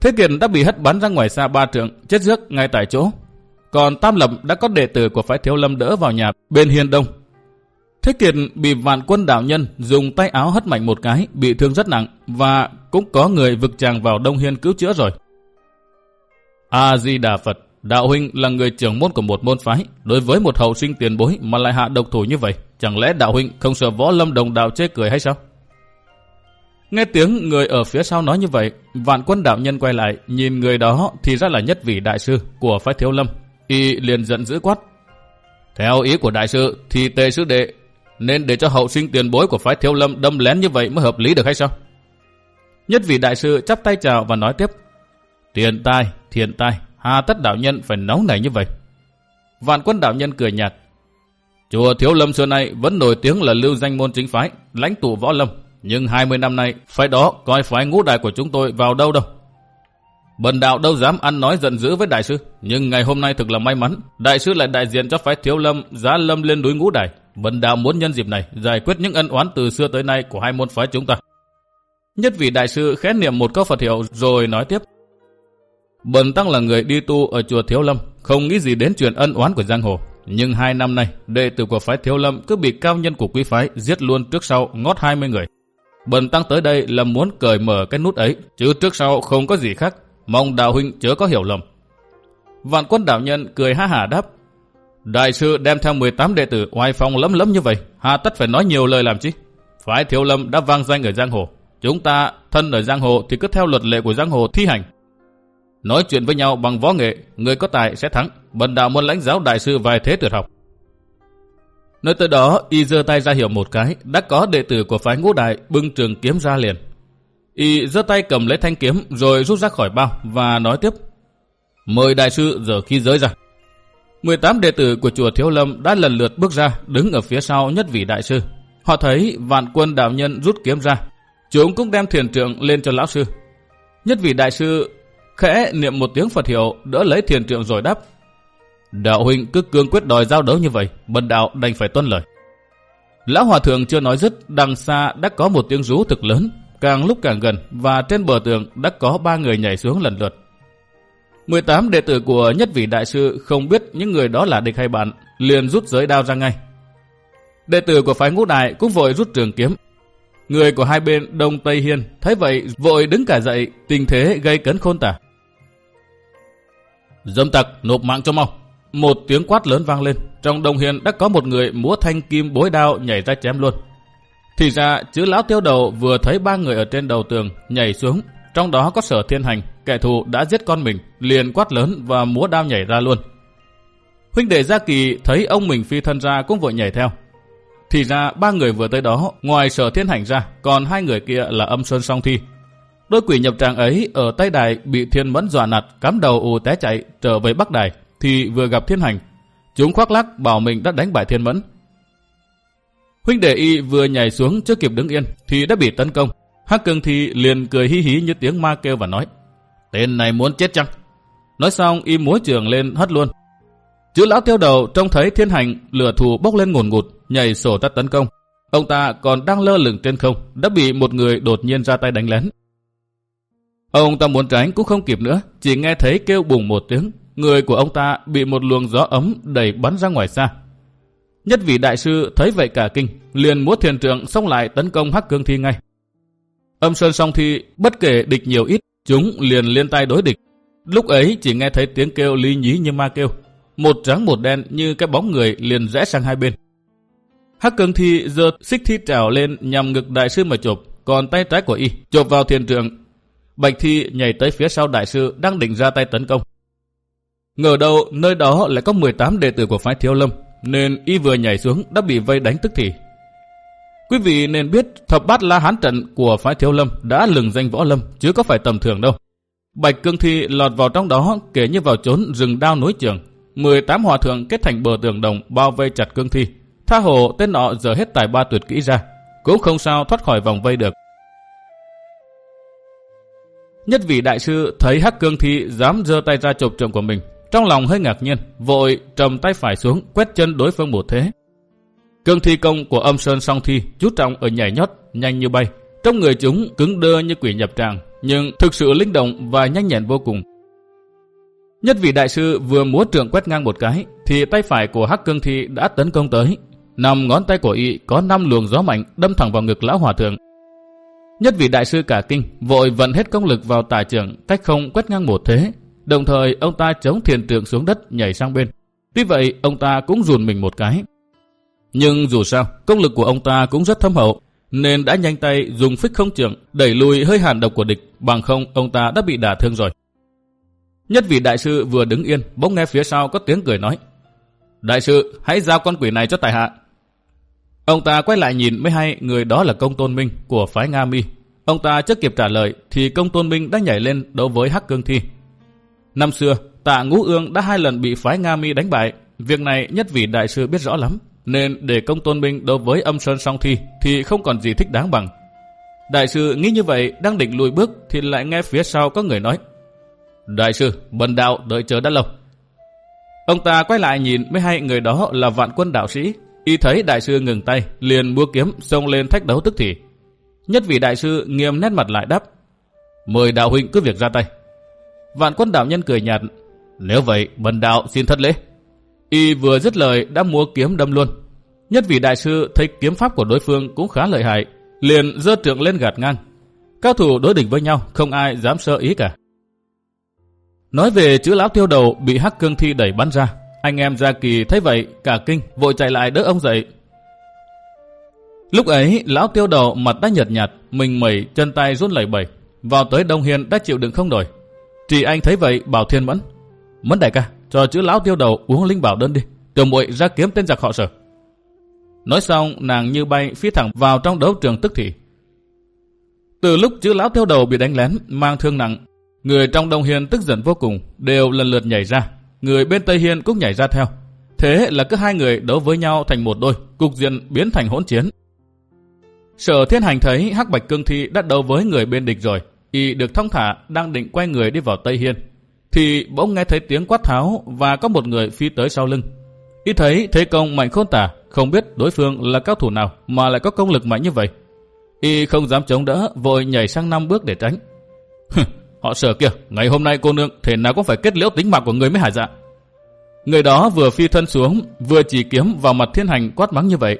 Thế Kiệt đã bị hất bắn ra ngoài xa ba trượng, chết rước ngay tại chỗ. Còn Tam Lập đã có đệ tử của phái thiếu lâm đỡ vào nhà bên hiên đông. Thế Kiệt bị vạn quân đạo nhân dùng tay áo hất mạnh một cái, bị thương rất nặng và cũng có người vực chàng vào đông hiên cứu chữa rồi. A-di-đà Phật, đạo huynh là người trưởng môn của một môn phái, đối với một hậu sinh tiền bối mà lại hạ độc thủ như vậy, chẳng lẽ đạo huynh không sợ võ lâm đồng đạo chê cười hay sao? Nghe tiếng người ở phía sau nói như vậy, vạn quân đạo nhân quay lại, nhìn người đó thì ra là nhất vị đại sư của phái thiếu lâm. Y liền giận dữ quát. Theo ý của đại sư thì tề sư đệ nên để cho hậu sinh tiền bối của phái thiếu lâm đâm lén như vậy mới hợp lý được hay sao? Nhất vị đại sư chắp tay chào và nói tiếp. Tiền tai, thiện tai, hà tất đạo nhân phải nóng nảy như vậy. Vạn quân đạo nhân cười nhạt. Chùa Thiếu Lâm xưa nay vẫn nổi tiếng là lưu danh môn chính phái, lãnh tụ võ lâm. Nhưng 20 năm nay, phái đó coi phái ngũ đại của chúng tôi vào đâu đâu. Bần đạo đâu dám ăn nói giận dữ với đại sư, nhưng ngày hôm nay thực là may mắn, đại sư lại đại diện cho phái Thiếu Lâm giá lâm lên núi ngũ đại. Bần đạo muốn nhân dịp này giải quyết những ân oán từ xưa tới nay của hai môn phái chúng ta. Nhất vị đại sư khẽ niệm một câu Phật hiệu rồi nói tiếp. Bần tăng là người đi tu ở chùa Thiếu Lâm, không nghĩ gì đến chuyện ân oán của giang hồ. Nhưng hai năm nay, đệ tử của phái Thiếu Lâm cứ bị cao nhân của quý phái giết luôn trước sau ngót 20 người. Bần tăng tới đây là muốn cởi mở cái nút ấy, chứ trước sau không có gì khác. Mong đạo huynh chớ có hiểu lầm. Vạn quân đạo nhân cười ha hả đáp. Đại sư đem theo 18 đệ tử oai phong lấm lấm như vậy, hà tất phải nói nhiều lời làm chi? Phái Thiếu Lâm đã vang danh ở giang hồ, Chúng ta thân ở giang hồ thì cứ theo luật lệ của giang hồ thi hành. Nói chuyện với nhau bằng võ nghệ, người có tài sẽ thắng. Bần đạo muốn lãnh giáo đại sư vài thế tuyệt học. Nơi tới đó, y giơ tay ra hiệu một cái, đã có đệ tử của phái ngũ đại bưng trường kiếm ra liền. Y giơ tay cầm lấy thanh kiếm rồi rút ra khỏi bao và nói tiếp. Mời đại sư giờ khi giới ra. 18 đệ tử của chùa Thiếu Lâm đã lần lượt bước ra, đứng ở phía sau nhất vị đại sư. Họ thấy vạn quân đạo nhân rút kiếm ra, Chúng cũng đem thiền trượng lên cho lão sư. Nhất vị đại sư khẽ niệm một tiếng Phật hiệu đỡ lấy thiền trượng rồi đáp. Đạo huynh cứ cương quyết đòi giao đấu như vậy, bần đạo đành phải tuân lời. Lão hòa thượng chưa nói dứt, đằng xa đã có một tiếng rú thực lớn, càng lúc càng gần và trên bờ tường đã có ba người nhảy xuống lần lượt. 18 đệ tử của nhất vị đại sư không biết những người đó là địch hay bạn, liền rút giới đao ra ngay. Đệ tử của phái ngũ đại cũng vội rút trường kiếm, Người của hai bên Đông Tây Hiên thấy vậy vội đứng cả dậy, tình thế gây cấn khôn tả. Dâm tặc nộp mạng cho mau. Một tiếng quát lớn vang lên, trong đồng hiền đã có một người múa thanh kim bối đao nhảy ra chém luôn. Thì ra chữ lão tiêu đầu vừa thấy ba người ở trên đầu tường nhảy xuống, trong đó có sở thiên hành, kẻ thù đã giết con mình, liền quát lớn và múa đao nhảy ra luôn. Huynh đệ Gia Kỳ thấy ông mình phi thân ra cũng vội nhảy theo, thì ra ba người vừa tới đó, ngoài sở thiên hành ra, còn hai người kia là âm sơn song thi. Đôi quỷ nhập tràng ấy ở Tây Đài bị thiên mẫn dọa nạt, cắm đầu ù té chạy trở về Bắc Đài, thì vừa gặp thiên hành. Chúng khoác lác bảo mình đã đánh bại thiên mẫn. Huynh đệ y vừa nhảy xuống chưa kịp đứng yên, thì đã bị tấn công. Hắc cường thì liền cười hí hí như tiếng ma kêu và nói, tên này muốn chết chăng? Nói xong y múa trường lên hất luôn. Chữ lão tiêu đầu trông thấy thiên hành lửa thù bốc lên ngồn ngụt, nhảy sổ tắt tấn công. Ông ta còn đang lơ lửng trên không, đã bị một người đột nhiên ra tay đánh lén. Ông ta muốn tránh cũng không kịp nữa, chỉ nghe thấy kêu bùng một tiếng. Người của ông ta bị một luồng gió ấm đẩy bắn ra ngoài xa. Nhất vị đại sư thấy vậy cả kinh, liền múa thiền trượng xông lại tấn công Hắc Cương Thi ngay. Âm Sơn song thi, bất kể địch nhiều ít, chúng liền liên tay đối địch. Lúc ấy chỉ nghe thấy tiếng kêu ly nhí như ma kêu. Một trắng một đen như cái bóng người liền rẽ sang hai bên. Hắc cương Thi giơ xích thi trào lên nhằm ngực đại sư mà chụp, còn tay trái của y chụp vào thiền trượng. Bạch Thi nhảy tới phía sau đại sư đang định ra tay tấn công. Ngờ đâu nơi đó lại có 18 đệ tử của phái Thiếu Lâm, nên y vừa nhảy xuống đã bị vây đánh tức thì. Quý vị nên biết thập bát la hán trận của phái Thiếu Lâm đã lừng danh võ lâm chứ có phải tầm thường đâu. Bạch Cương Thi lọt vào trong đó kể như vào trốn rừng đao núi trường. 18 hòa thượng kết thành bờ tường đồng bao vây chặt Cương Thi. Tha hồ tên nọ giờ hết tài ba tuyệt kỹ ra, cũng không sao thoát khỏi vòng vây được. Nhất vị đại sư thấy Hắc Cương Thi dám giơ tay ra chụp trộm của mình, trong lòng hơi ngạc nhiên, vội trầm tay phải xuống quét chân đối phương một thế. Cương thi công của âm sơn song thi chú trọng ở nhảy nhót, nhanh như bay. Trong người chúng cứng đơ như quỷ nhập tràng, nhưng thực sự linh động và nhanh nhẹn vô cùng. Nhất vị đại sư vừa múa trường quét ngang một cái, thì tay phải của Hắc Cương Thi đã tấn công tới. Nằm ngón tay của y có năm luồng gió mạnh đâm thẳng vào ngực lão hòa thượng. Nhất vị đại sư cả kinh, vội vận hết công lực vào tà trường, cách không quét ngang một thế. Đồng thời ông ta chống thiền trượng xuống đất nhảy sang bên. Tuy vậy ông ta cũng rùn mình một cái. Nhưng dù sao, công lực của ông ta cũng rất thâm hậu, nên đã nhanh tay dùng phích không trường đẩy lùi hơi hàn độc của địch, bằng không ông ta đã bị đả thương rồi. Nhất vị đại sư vừa đứng yên, bỗng nghe phía sau có tiếng cười nói. Đại sư, hãy giao con quỷ này cho tài hạ. Ông ta quay lại nhìn mới hay người đó là công tôn minh của phái Nga Mi. Ông ta chưa kịp trả lời thì công tôn minh đã nhảy lên đấu với Hắc Cương Thi. Năm xưa, tạ ngũ ương đã hai lần bị phái Nga Mi đánh bại. Việc này nhất vị đại sư biết rõ lắm nên để công tôn minh đối với âm sơn song thi thì không còn gì thích đáng bằng. Đại sư nghĩ như vậy đang định lùi bước thì lại nghe phía sau có người nói Đại sư, bần đạo đợi chờ đã lâu. Ông ta quay lại nhìn mới hay người đó là vạn quân đạo sĩ. Y thấy đại sư ngừng tay, liền búa kiếm xông lên thách đấu tức thì. Nhất vị đại sư nghiêm nét mặt lại đáp Mời đạo huynh cứ việc ra tay. Vạn quân đạo nhân cười nhạt Nếu vậy, bần đạo xin thất lễ. Y vừa dứt lời đã múa kiếm đâm luôn. Nhất vị đại sư thấy kiếm pháp của đối phương cũng khá lợi hại, liền dơ trượng lên gạt ngang. Cao thủ đối địch với nhau, không ai dám sơ ý cả. Nói về chữ lão tiêu đầu bị hắc cương thi đẩy bắn ra, anh em Gia Kỳ thấy vậy, cả kinh, vội chạy lại đỡ ông dậy. Lúc ấy, lão tiêu đầu mặt đã nhợt nhạt, mình mẩy, chân tay run lẩy bẩy. Vào tới Đông Hiên đã chịu đựng không nổi. Chị anh thấy vậy bảo Thiên Mẫn. Mẫn đại ca, cho chữ lão tiêu đầu uống linh bảo đơn đi. Tiểu muội ra kiếm tên giặc họ sở. Nói xong, nàng như bay phi thẳng vào trong đấu trường tức thì. Từ lúc chữ lão tiêu đầu bị đánh lén, mang thương nặng, người trong Đông Hiên tức giận vô cùng, đều lần lượt nhảy ra. Người bên Tây Hiên cũng nhảy ra theo. Thế là cứ hai người đấu với nhau thành một đôi, cục diện biến thành hỗn chiến. Sở thiên hành thấy Hắc Bạch Cương Thi đã đấu với người bên địch rồi, y được thông thả đang định quay người đi vào Tây Hiên thì bỗng nghe thấy tiếng quát tháo và có một người phi tới sau lưng. Y thấy thế công mạnh khôn tả, không biết đối phương là cao thủ nào mà lại có công lực mạnh như vậy. Y không dám chống đỡ, vội nhảy sang năm bước để tránh. Họ sở kia ngày hôm nay cô nương thể nào cũng phải kết liễu tính mạng của người mới hại dạ. Người đó vừa phi thân xuống, vừa chỉ kiếm vào mặt thiên hành quát mắng như vậy.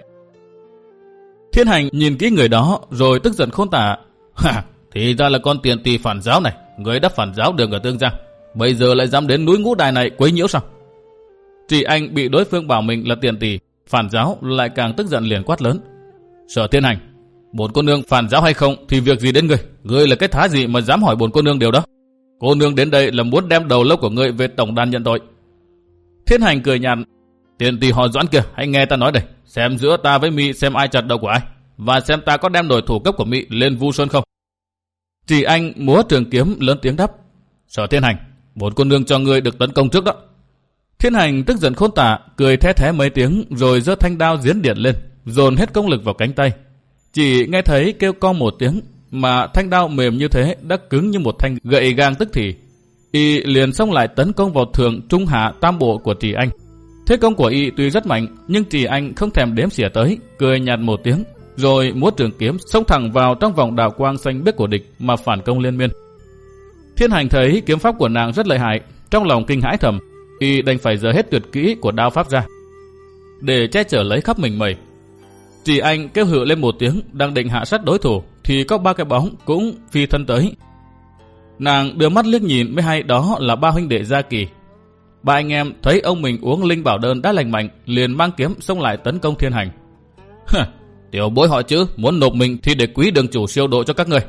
Thiên hành nhìn kỹ người đó rồi tức giận khôn tả. Ha, thì ra là con tiền tỷ phản giáo này, người đã phản giáo đường ở tương giang. Bây giờ lại dám đến núi ngũ đài này quấy nhiễu sao? Chỉ anh bị đối phương bảo mình là tiền tỷ, phản giáo lại càng tức giận liền quát lớn. Sở thiên hành, bổn cô nương phản giáo hay không thì việc gì đến ngươi? Ngươi là cái thá gì mà dám hỏi bổn cô nương điều đó? Cô nương đến đây là muốn đem đầu lâu của ngươi về tổng đàn nhận tội. Thiên hành cười nhạt, tiền tỷ họ doãn kìa, hãy nghe ta nói đây. Xem giữa ta với Mỹ xem ai chặt đầu của ai. Và xem ta có đem đổi thủ cấp của Mỹ lên vu sơn không. Chỉ anh múa trường kiếm lớn tiếng đáp. Sở thiên hành, bổn cô nương cho ngươi được tấn công trước đó. Thiên hành tức giận khôn tả, cười thé thé mấy tiếng rồi giơ thanh đao diễn điện lên, dồn hết công lực vào cánh tay. Chỉ nghe thấy kêu con một tiếng, mà thanh đao mềm như thế đã cứng như một thanh gậy gang tức thì. Y liền xông lại tấn công vào thượng trung hạ tam bộ của Trì Anh. Thế công của Y tuy rất mạnh, nhưng Trì Anh không thèm đếm xỉa tới, cười nhạt một tiếng, rồi múa trường kiếm xông thẳng vào trong vòng đạo quang xanh biếc của địch mà phản công liên miên. Thiên hành thấy kiếm pháp của nàng rất lợi hại, trong lòng kinh hãi thầm, y đành phải giờ hết tuyệt kỹ của đao pháp ra. Để che chở lấy khắp mình mẩy. Chỉ anh kêu hự lên một tiếng đang định hạ sát đối thủ thì có ba cái bóng cũng phi thân tới. Nàng đưa mắt liếc nhìn mới hay đó là ba huynh đệ gia kỳ. Ba anh em thấy ông mình uống linh bảo đơn đã lành mạnh liền mang kiếm xông lại tấn công thiên hành. Tiểu bối họ chữ muốn nộp mình thì để quý đường chủ siêu độ cho các người.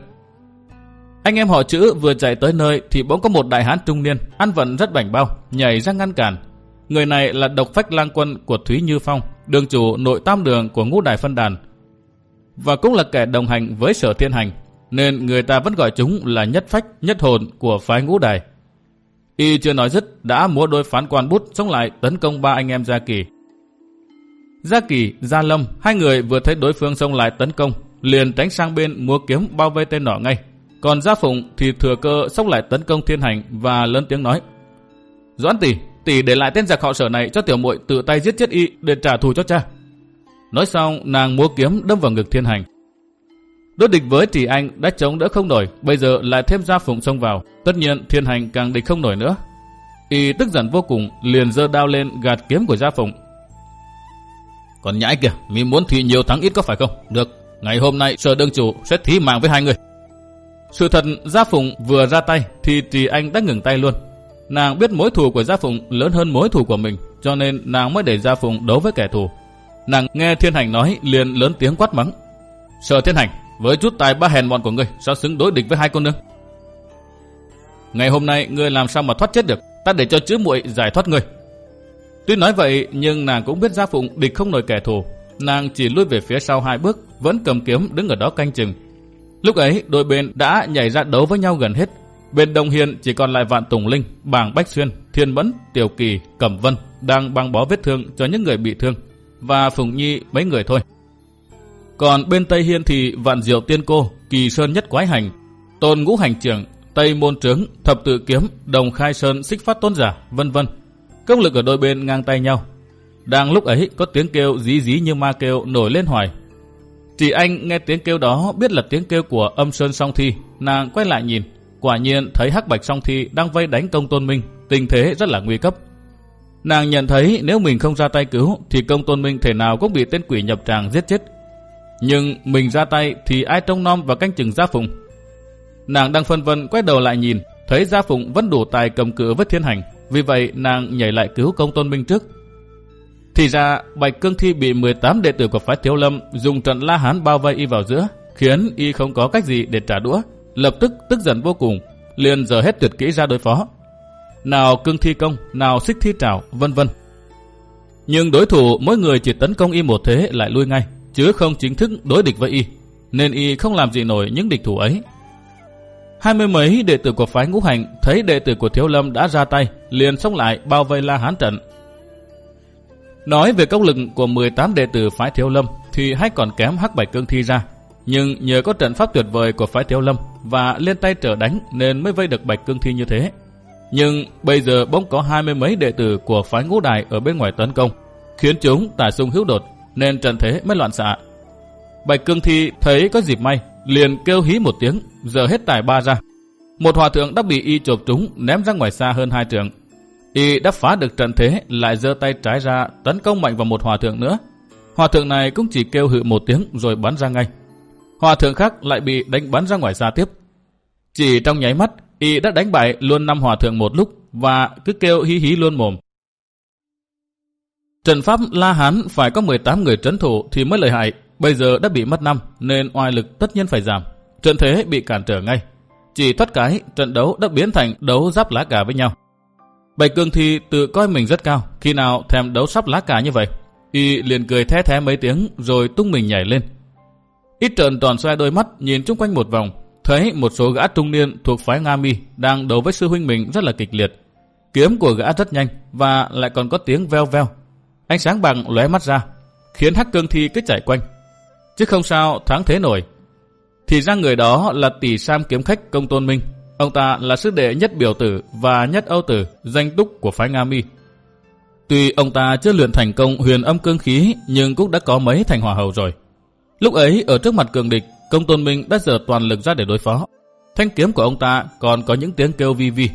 Anh em họ chữ vừa chạy tới nơi thì bỗng có một đại hán trung niên, ăn vận rất bảnh bao, nhảy ra ngăn cản. Người này là độc phách lang quân của Thúy Như Phong, đường chủ nội tam đường của ngũ đại phân đàn. Và cũng là kẻ đồng hành với sở thiên hành, nên người ta vẫn gọi chúng là nhất phách, nhất hồn của phái ngũ đài. Y chưa nói dứt, đã múa đôi phán quan bút chống lại tấn công ba anh em Gia Kỳ. Gia Kỳ, Gia Lâm, hai người vừa thấy đối phương xông lại tấn công, liền tránh sang bên múa kiếm bao vây tên nọ ngay. Còn Gia Phụng thì thừa cơ xông lại tấn công thiên hành và lớn tiếng nói. Doãn tỷ, tỷ để lại tên giặc họ sở này cho tiểu muội tự tay giết chết y để trả thù cho cha. Nói xong, nàng múa kiếm đâm vào ngực thiên hành. Đối địch với Trì Anh đã chống đỡ không nổi, bây giờ lại thêm Gia Phụng xông vào. Tất nhiên thiên hành càng địch không nổi nữa. Y tức giận vô cùng, liền giơ đao lên gạt kiếm của Gia Phụng. Còn nhãi kìa, mi muốn thì nhiều thắng ít có phải không? Được, ngày hôm nay sở đương chủ sẽ thí mạng với hai người. Sự thật Gia Phụng vừa ra tay thì Trì Anh đã ngừng tay luôn. Nàng biết mối thù của Gia Phụng lớn hơn mối thù của mình, cho nên nàng mới để Gia Phụng đấu với kẻ thù. Nàng nghe Thiên Hành nói liền lớn tiếng quát mắng. Sở Thiên Hành, với chút tài ba hèn mọn của ngươi, sao xứng đối địch với hai con nương? Ngày hôm nay ngươi làm sao mà thoát chết được? Ta để cho chữ muội giải thoát ngươi. Tuy nói vậy nhưng nàng cũng biết Gia Phụng địch không nổi kẻ thù. Nàng chỉ lui về phía sau hai bước, vẫn cầm kiếm đứng ở đó canh chừng. Lúc ấy đôi bên đã nhảy ra đấu với nhau gần hết. Bên Đồng Hiền chỉ còn lại Vạn Tùng Linh, Bàng Bách Xuyên, Thiên Mẫn, Tiểu Kỳ, Cẩm Vân đang băng bó vết thương cho những người bị thương và Phùng Nhi mấy người thôi. Còn bên Tây Hiên thì Vạn Diệu Tiên Cô, Kỳ Sơn Nhất Quái Hành, Tôn Ngũ Hành Trưởng, Tây Môn Trướng, Thập Tự Kiếm, Đồng Khai Sơn, Xích Phát Tôn Giả, vân vân. Công lực ở đôi bên ngang tay nhau. Đang lúc ấy có tiếng kêu dí dí như ma kêu nổi lên hoài. Chỉ anh nghe tiếng kêu đó biết là tiếng kêu của âm sơn song thi, nàng quay lại nhìn. Quả nhiên thấy hắc bạch song thi đang vây đánh công tôn minh, tình thế rất là nguy cấp. Nàng nhận thấy nếu mình không ra tay cứu thì công tôn minh thể nào cũng bị tên quỷ nhập tràng giết chết. Nhưng mình ra tay thì ai trông nom và canh chừng Gia Phụng. Nàng đang phân vân quay đầu lại nhìn, thấy Gia Phụng vẫn đủ tài cầm cự với thiên hành. Vì vậy nàng nhảy lại cứu công tôn minh trước. Thì ra Bạch Cương Thi bị 18 đệ tử của phái Thiếu Lâm dùng trận La Hán bao vây y vào giữa, khiến y không có cách gì để trả đũa. Lập tức tức giận vô cùng, liền giờ hết tuyệt kỹ ra đối phó. Nào Cương Thi công, nào Xích Thi trảo, vân vân. Nhưng đối thủ mỗi người chỉ tấn công y một thế lại lui ngay, chứ không chính thức đối địch với y, nên y không làm gì nổi những địch thủ ấy. Hai mươi mấy đệ tử của phái ngũ hành thấy đệ tử của Thiếu Lâm đã ra tay, liền xông lại bao vây La Hán trận. Nói về công lực của 18 đệ tử phái Thiếu Lâm thì hay còn kém Hắc Bạch Cương Thi ra. Nhưng nhờ có trận pháp tuyệt vời của phái Thiếu Lâm và lên tay trở đánh nên mới vây được Bạch Cương Thi như thế. Nhưng bây giờ bỗng có hai mươi mấy đệ tử của phái ngũ đài ở bên ngoài tấn công, khiến chúng tả sung hữu đột nên trận thế mới loạn xạ. Bạch Cương Thi thấy có dịp may, liền kêu hí một tiếng, giờ hết tài ba ra. Một hòa thượng đã bị y chộp trúng ném ra ngoài xa hơn hai trường. Y đã phá được trận thế, lại giơ tay trái ra tấn công mạnh vào một hòa thượng nữa. Hòa thượng này cũng chỉ kêu hự một tiếng rồi bắn ra ngay. Hòa thượng khác lại bị đánh bắn ra ngoài xa tiếp. Chỉ trong nháy mắt, y đã đánh bại luôn năm hòa thượng một lúc và cứ kêu hí hí luôn mồm. Trần pháp La Hán phải có 18 người trấn thủ thì mới lợi hại, bây giờ đã bị mất năm nên oai lực tất nhiên phải giảm. Trận thế bị cản trở ngay. Chỉ thoát cái, trận đấu đã biến thành đấu giáp lá cà với nhau. Bạch Cương thì tự coi mình rất cao, khi nào thèm đấu sắp lá cà như vậy. Y liền cười thé thé mấy tiếng rồi tung mình nhảy lên. Ít trợn toàn xoay đôi mắt nhìn chung quanh một vòng, thấy một số gã trung niên thuộc phái Nga Mi đang đấu với sư huynh mình rất là kịch liệt. Kiếm của gã rất nhanh và lại còn có tiếng veo veo. Ánh sáng bằng lóe mắt ra, khiến Hắc Cương Thi cứ chạy quanh. Chứ không sao thắng thế nổi. Thì ra người đó là tỷ sam kiếm khách công tôn minh. Ông ta là sư đệ nhất biểu tử và nhất âu tử, danh túc của phái Nga Mi. Tuy ông ta chưa luyện thành công huyền âm cương khí, nhưng cũng đã có mấy thành hòa hầu rồi. Lúc ấy, ở trước mặt cường địch, công tôn minh đã dở toàn lực ra để đối phó. Thanh kiếm của ông ta còn có những tiếng kêu vi vi.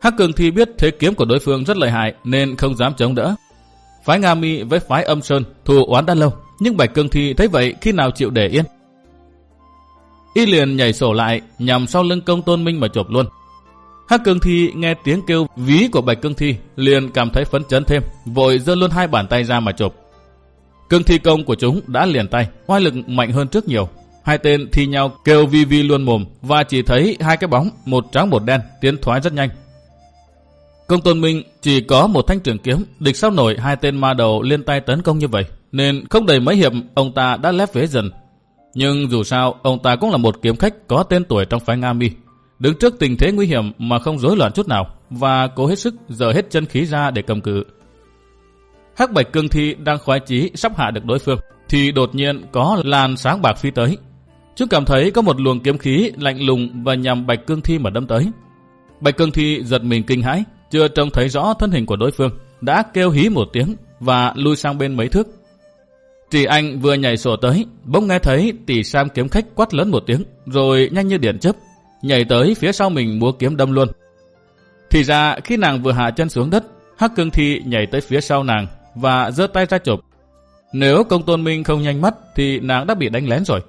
Hắc cường thi biết thế kiếm của đối phương rất lợi hại nên không dám chống đỡ. Phái Nga Mi với phái âm sơn thù oán đã lâu, nhưng Bạch Cương Thi thấy vậy khi nào chịu để yên. Y liền nhảy sổ lại nhằm sau lưng công tôn minh mà chộp luôn. Hắc Cương Thi nghe tiếng kêu ví của Bạch Cương Thi liền cảm thấy phấn chấn thêm, vội giơ luôn hai bàn tay ra mà chộp. Cương Thi công của chúng đã liền tay, oai lực mạnh hơn trước nhiều. hai tên thi nhau kêu vi vi luôn mồm và chỉ thấy hai cái bóng, một trắng một đen, tiến thoái rất nhanh. Công tôn minh chỉ có một thanh trường kiếm, địch sao nổi hai tên ma đầu liên tay tấn công như vậy, nên không đầy mấy hiệp ông ta đã lép vế dần. Nhưng dù sao, ông ta cũng là một kiếm khách có tên tuổi trong phái Nga Mi, đứng trước tình thế nguy hiểm mà không rối loạn chút nào và cố hết sức dở hết chân khí ra để cầm cự. Hắc Bạch Cương Thi đang khoái chí sắp hạ được đối phương, thì đột nhiên có làn sáng bạc phi tới. Chúng cảm thấy có một luồng kiếm khí lạnh lùng và nhằm Bạch Cương Thi mà đâm tới. Bạch Cương Thi giật mình kinh hãi, chưa trông thấy rõ thân hình của đối phương, đã kêu hí một tiếng và lui sang bên mấy thước. Trì anh vừa nhảy sổ tới, bỗng nghe thấy tỷ sam kiếm khách quát lớn một tiếng, rồi nhanh như điện chớp, nhảy tới phía sau mình múa kiếm đâm luôn. Thì ra khi nàng vừa hạ chân xuống đất, Hắc Cương Thi nhảy tới phía sau nàng và giơ tay ra chụp. Nếu công tôn minh không nhanh mắt, thì nàng đã bị đánh lén rồi.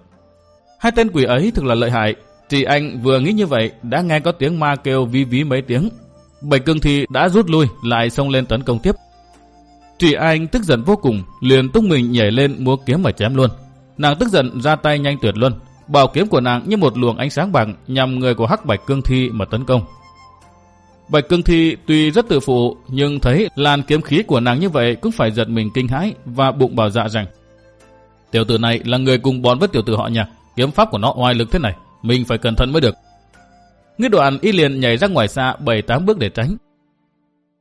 Hai tên quỷ ấy thực là lợi hại. Chị anh vừa nghĩ như vậy, đã nghe có tiếng ma kêu ví ví mấy tiếng. Bạch cương thi đã rút lui, lại xông lên tấn công tiếp. Chị anh tức giận vô cùng, liền tung mình nhảy lên múa kiếm mà chém luôn. Nàng tức giận ra tay nhanh tuyệt luôn. Bảo kiếm của nàng như một luồng ánh sáng bằng nhằm người của hắc bạch cương thi mà tấn công. Bạch Cương Thi tuy rất tự phụ nhưng thấy làn kiếm khí của nàng như vậy cũng phải giật mình kinh hãi và bụng bảo dạ rằng Tiểu tử này là người cùng bón với tiểu tử họ nhà, kiếm pháp của nó oai lực thế này, mình phải cẩn thận mới được. Nghe đoạn y liền nhảy ra ngoài xa 7-8 bước để tránh.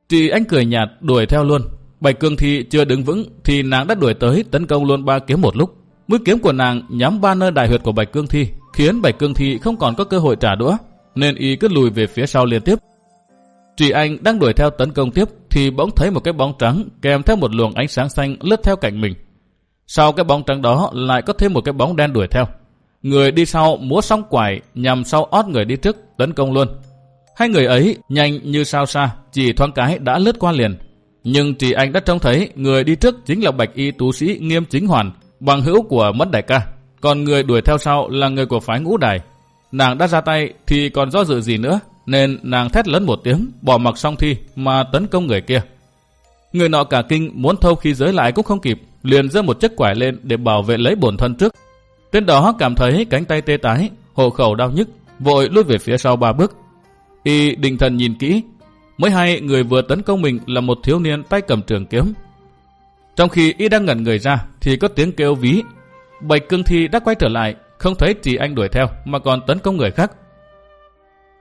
Thì anh cười nhạt đuổi theo luôn. Bạch Cương Thi chưa đứng vững thì nàng đã đuổi tới tấn công luôn ba kiếm một lúc. Mũi kiếm của nàng nhắm ba nơi đại huyệt của Bạch Cương Thi khiến Bạch Cương Thi không còn có cơ hội trả đũa nên y cứ lùi về phía sau liên tiếp. Trì Anh đang đuổi theo tấn công tiếp thì bỗng thấy một cái bóng trắng kèm theo một luồng ánh sáng xanh lướt theo cạnh mình. Sau cái bóng trắng đó lại có thêm một cái bóng đen đuổi theo. Người đi sau múa song quải nhằm sau ót người đi trước tấn công luôn. Hai người ấy nhanh như sao xa, chỉ thoáng cái đã lướt qua liền. Nhưng Trì Anh đã trông thấy người đi trước chính là bạch y tú sĩ nghiêm chính hoàn, bằng hữu của mất đại ca. Còn người đuổi theo sau là người của phái ngũ đài. Nàng đã ra tay thì còn do dự gì nữa, nên nàng thét lớn một tiếng, bỏ mặc song thi mà tấn công người kia. Người nọ cả kinh muốn thâu khí giới lại cũng không kịp, liền giơ một chiếc quải lên để bảo vệ lấy bổn thân trước. Tên đó cảm thấy cánh tay tê tái, hộ khẩu đau nhức, vội lùi về phía sau ba bước. Y định thần nhìn kỹ, mới hay người vừa tấn công mình là một thiếu niên tay cầm trường kiếm. Trong khi y đang ngẩn người ra thì có tiếng kêu ví. Bạch cương thi đã quay trở lại, không thấy chỉ anh đuổi theo mà còn tấn công người khác.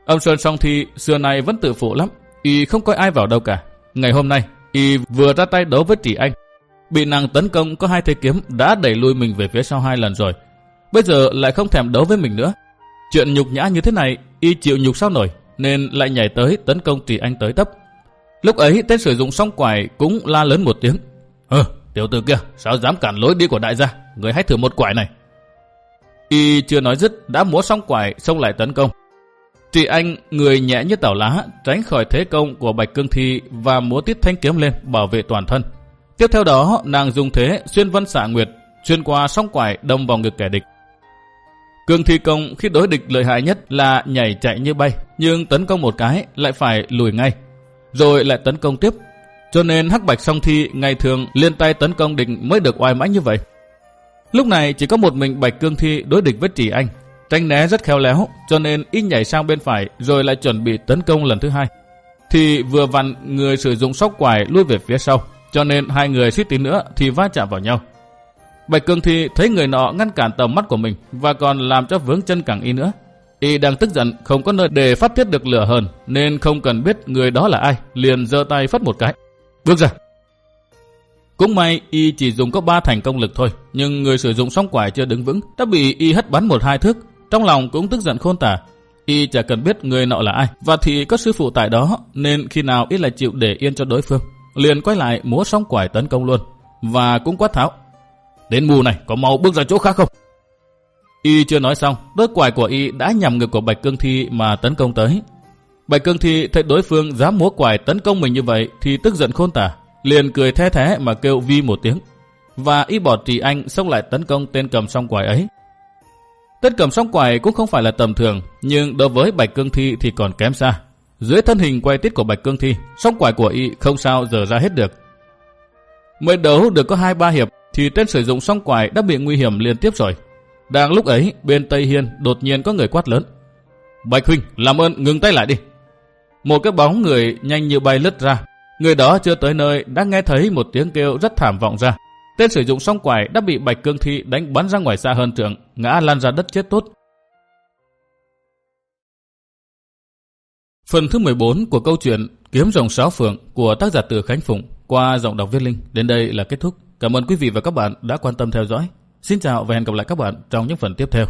Ông Sơn song thi xưa nay vẫn tự phụ lắm, y không coi ai vào đâu cả. Ngày hôm nay, y vừa ra tay đấu với Trì Anh. Bị nàng tấn công có hai thế kiếm đã đẩy lui mình về phía sau hai lần rồi. Bây giờ lại không thèm đấu với mình nữa. Chuyện nhục nhã như thế này, y chịu nhục sao nổi, nên lại nhảy tới tấn công Trì Anh tới tấp. Lúc ấy tên sử dụng song quải cũng la lớn một tiếng. Hừ, tiểu tử kia, sao dám cản lối đi của đại gia, người hãy thử một quải này. Y chưa nói dứt đã múa song quải xông lại tấn công. Trị Anh, người nhẹ như tảo lá, tránh khỏi thế công của Bạch Cương Thi và múa tiết thanh kiếm lên bảo vệ toàn thân. Tiếp theo đó, nàng dùng thế xuyên vân xạ nguyệt, xuyên qua song quải đâm vào ngực kẻ địch. Cương Thi công khi đối địch lợi hại nhất là nhảy chạy như bay, nhưng tấn công một cái lại phải lùi ngay, rồi lại tấn công tiếp. Cho nên Hắc Bạch song thi ngày thường liên tay tấn công địch mới được oai mãnh như vậy. Lúc này chỉ có một mình Bạch Cương Thi đối địch với Trì Anh, Tránh né rất khéo léo, cho nên ít nhảy sang bên phải rồi lại chuẩn bị tấn công lần thứ hai. Thì vừa vặn người sử dụng sóc quải lui về phía sau, cho nên hai người suýt tí nữa thì va chạm vào nhau. Bạch Cương Thi thấy người nọ ngăn cản tầm mắt của mình và còn làm cho vướng chân cẳng y nữa. Y đang tức giận không có nơi để phát tiết được lửa hờn nên không cần biết người đó là ai, liền giơ tay phất một cái. Bước ra! Cũng may y chỉ dùng có ba thành công lực thôi, nhưng người sử dụng song quải chưa đứng vững đã bị y hất bắn một hai thước, trong lòng cũng tức giận khôn tả. Y chả cần biết người nọ là ai, và thì có sư phụ tại đó, nên khi nào y lại chịu để yên cho đối phương. Liền quay lại múa song quải tấn công luôn, và cũng quát tháo. Đến mù này, có mau bước ra chỗ khác không? Y chưa nói xong, đôi quải của Y đã nhằm ngực của Bạch Cương Thi mà tấn công tới. Bạch Cương Thi thấy đối phương dám múa quải tấn công mình như vậy thì tức giận khôn tả, liền cười the thế mà kêu vi một tiếng. Và Y bỏ trì anh xông lại tấn công tên cầm song quải ấy. Tất cầm song quải cũng không phải là tầm thường, nhưng đối với Bạch Cương Thi thì còn kém xa. Dưới thân hình quay tít của Bạch Cương Thi, song quải của y không sao dở ra hết được. Mới đấu được có hai ba hiệp thì tên sử dụng song quải đã bị nguy hiểm liên tiếp rồi. Đang lúc ấy, bên Tây Hiên đột nhiên có người quát lớn. Bạch Huynh, làm ơn ngừng tay lại đi. Một cái bóng người nhanh như bay lướt ra. Người đó chưa tới nơi đã nghe thấy một tiếng kêu rất thảm vọng ra. Tên sử dụng song quải đã bị Bạch Cương Thi đánh bắn ra ngoài xa hơn trường, ngã lan ra đất chết tốt. Phần thứ 14 của câu chuyện Kiếm rồng sáu phượng của tác giả Từ Khánh Phụng qua giọng đọc viết linh đến đây là kết thúc. Cảm ơn quý vị và các bạn đã quan tâm theo dõi. Xin chào và hẹn gặp lại các bạn trong những phần tiếp theo.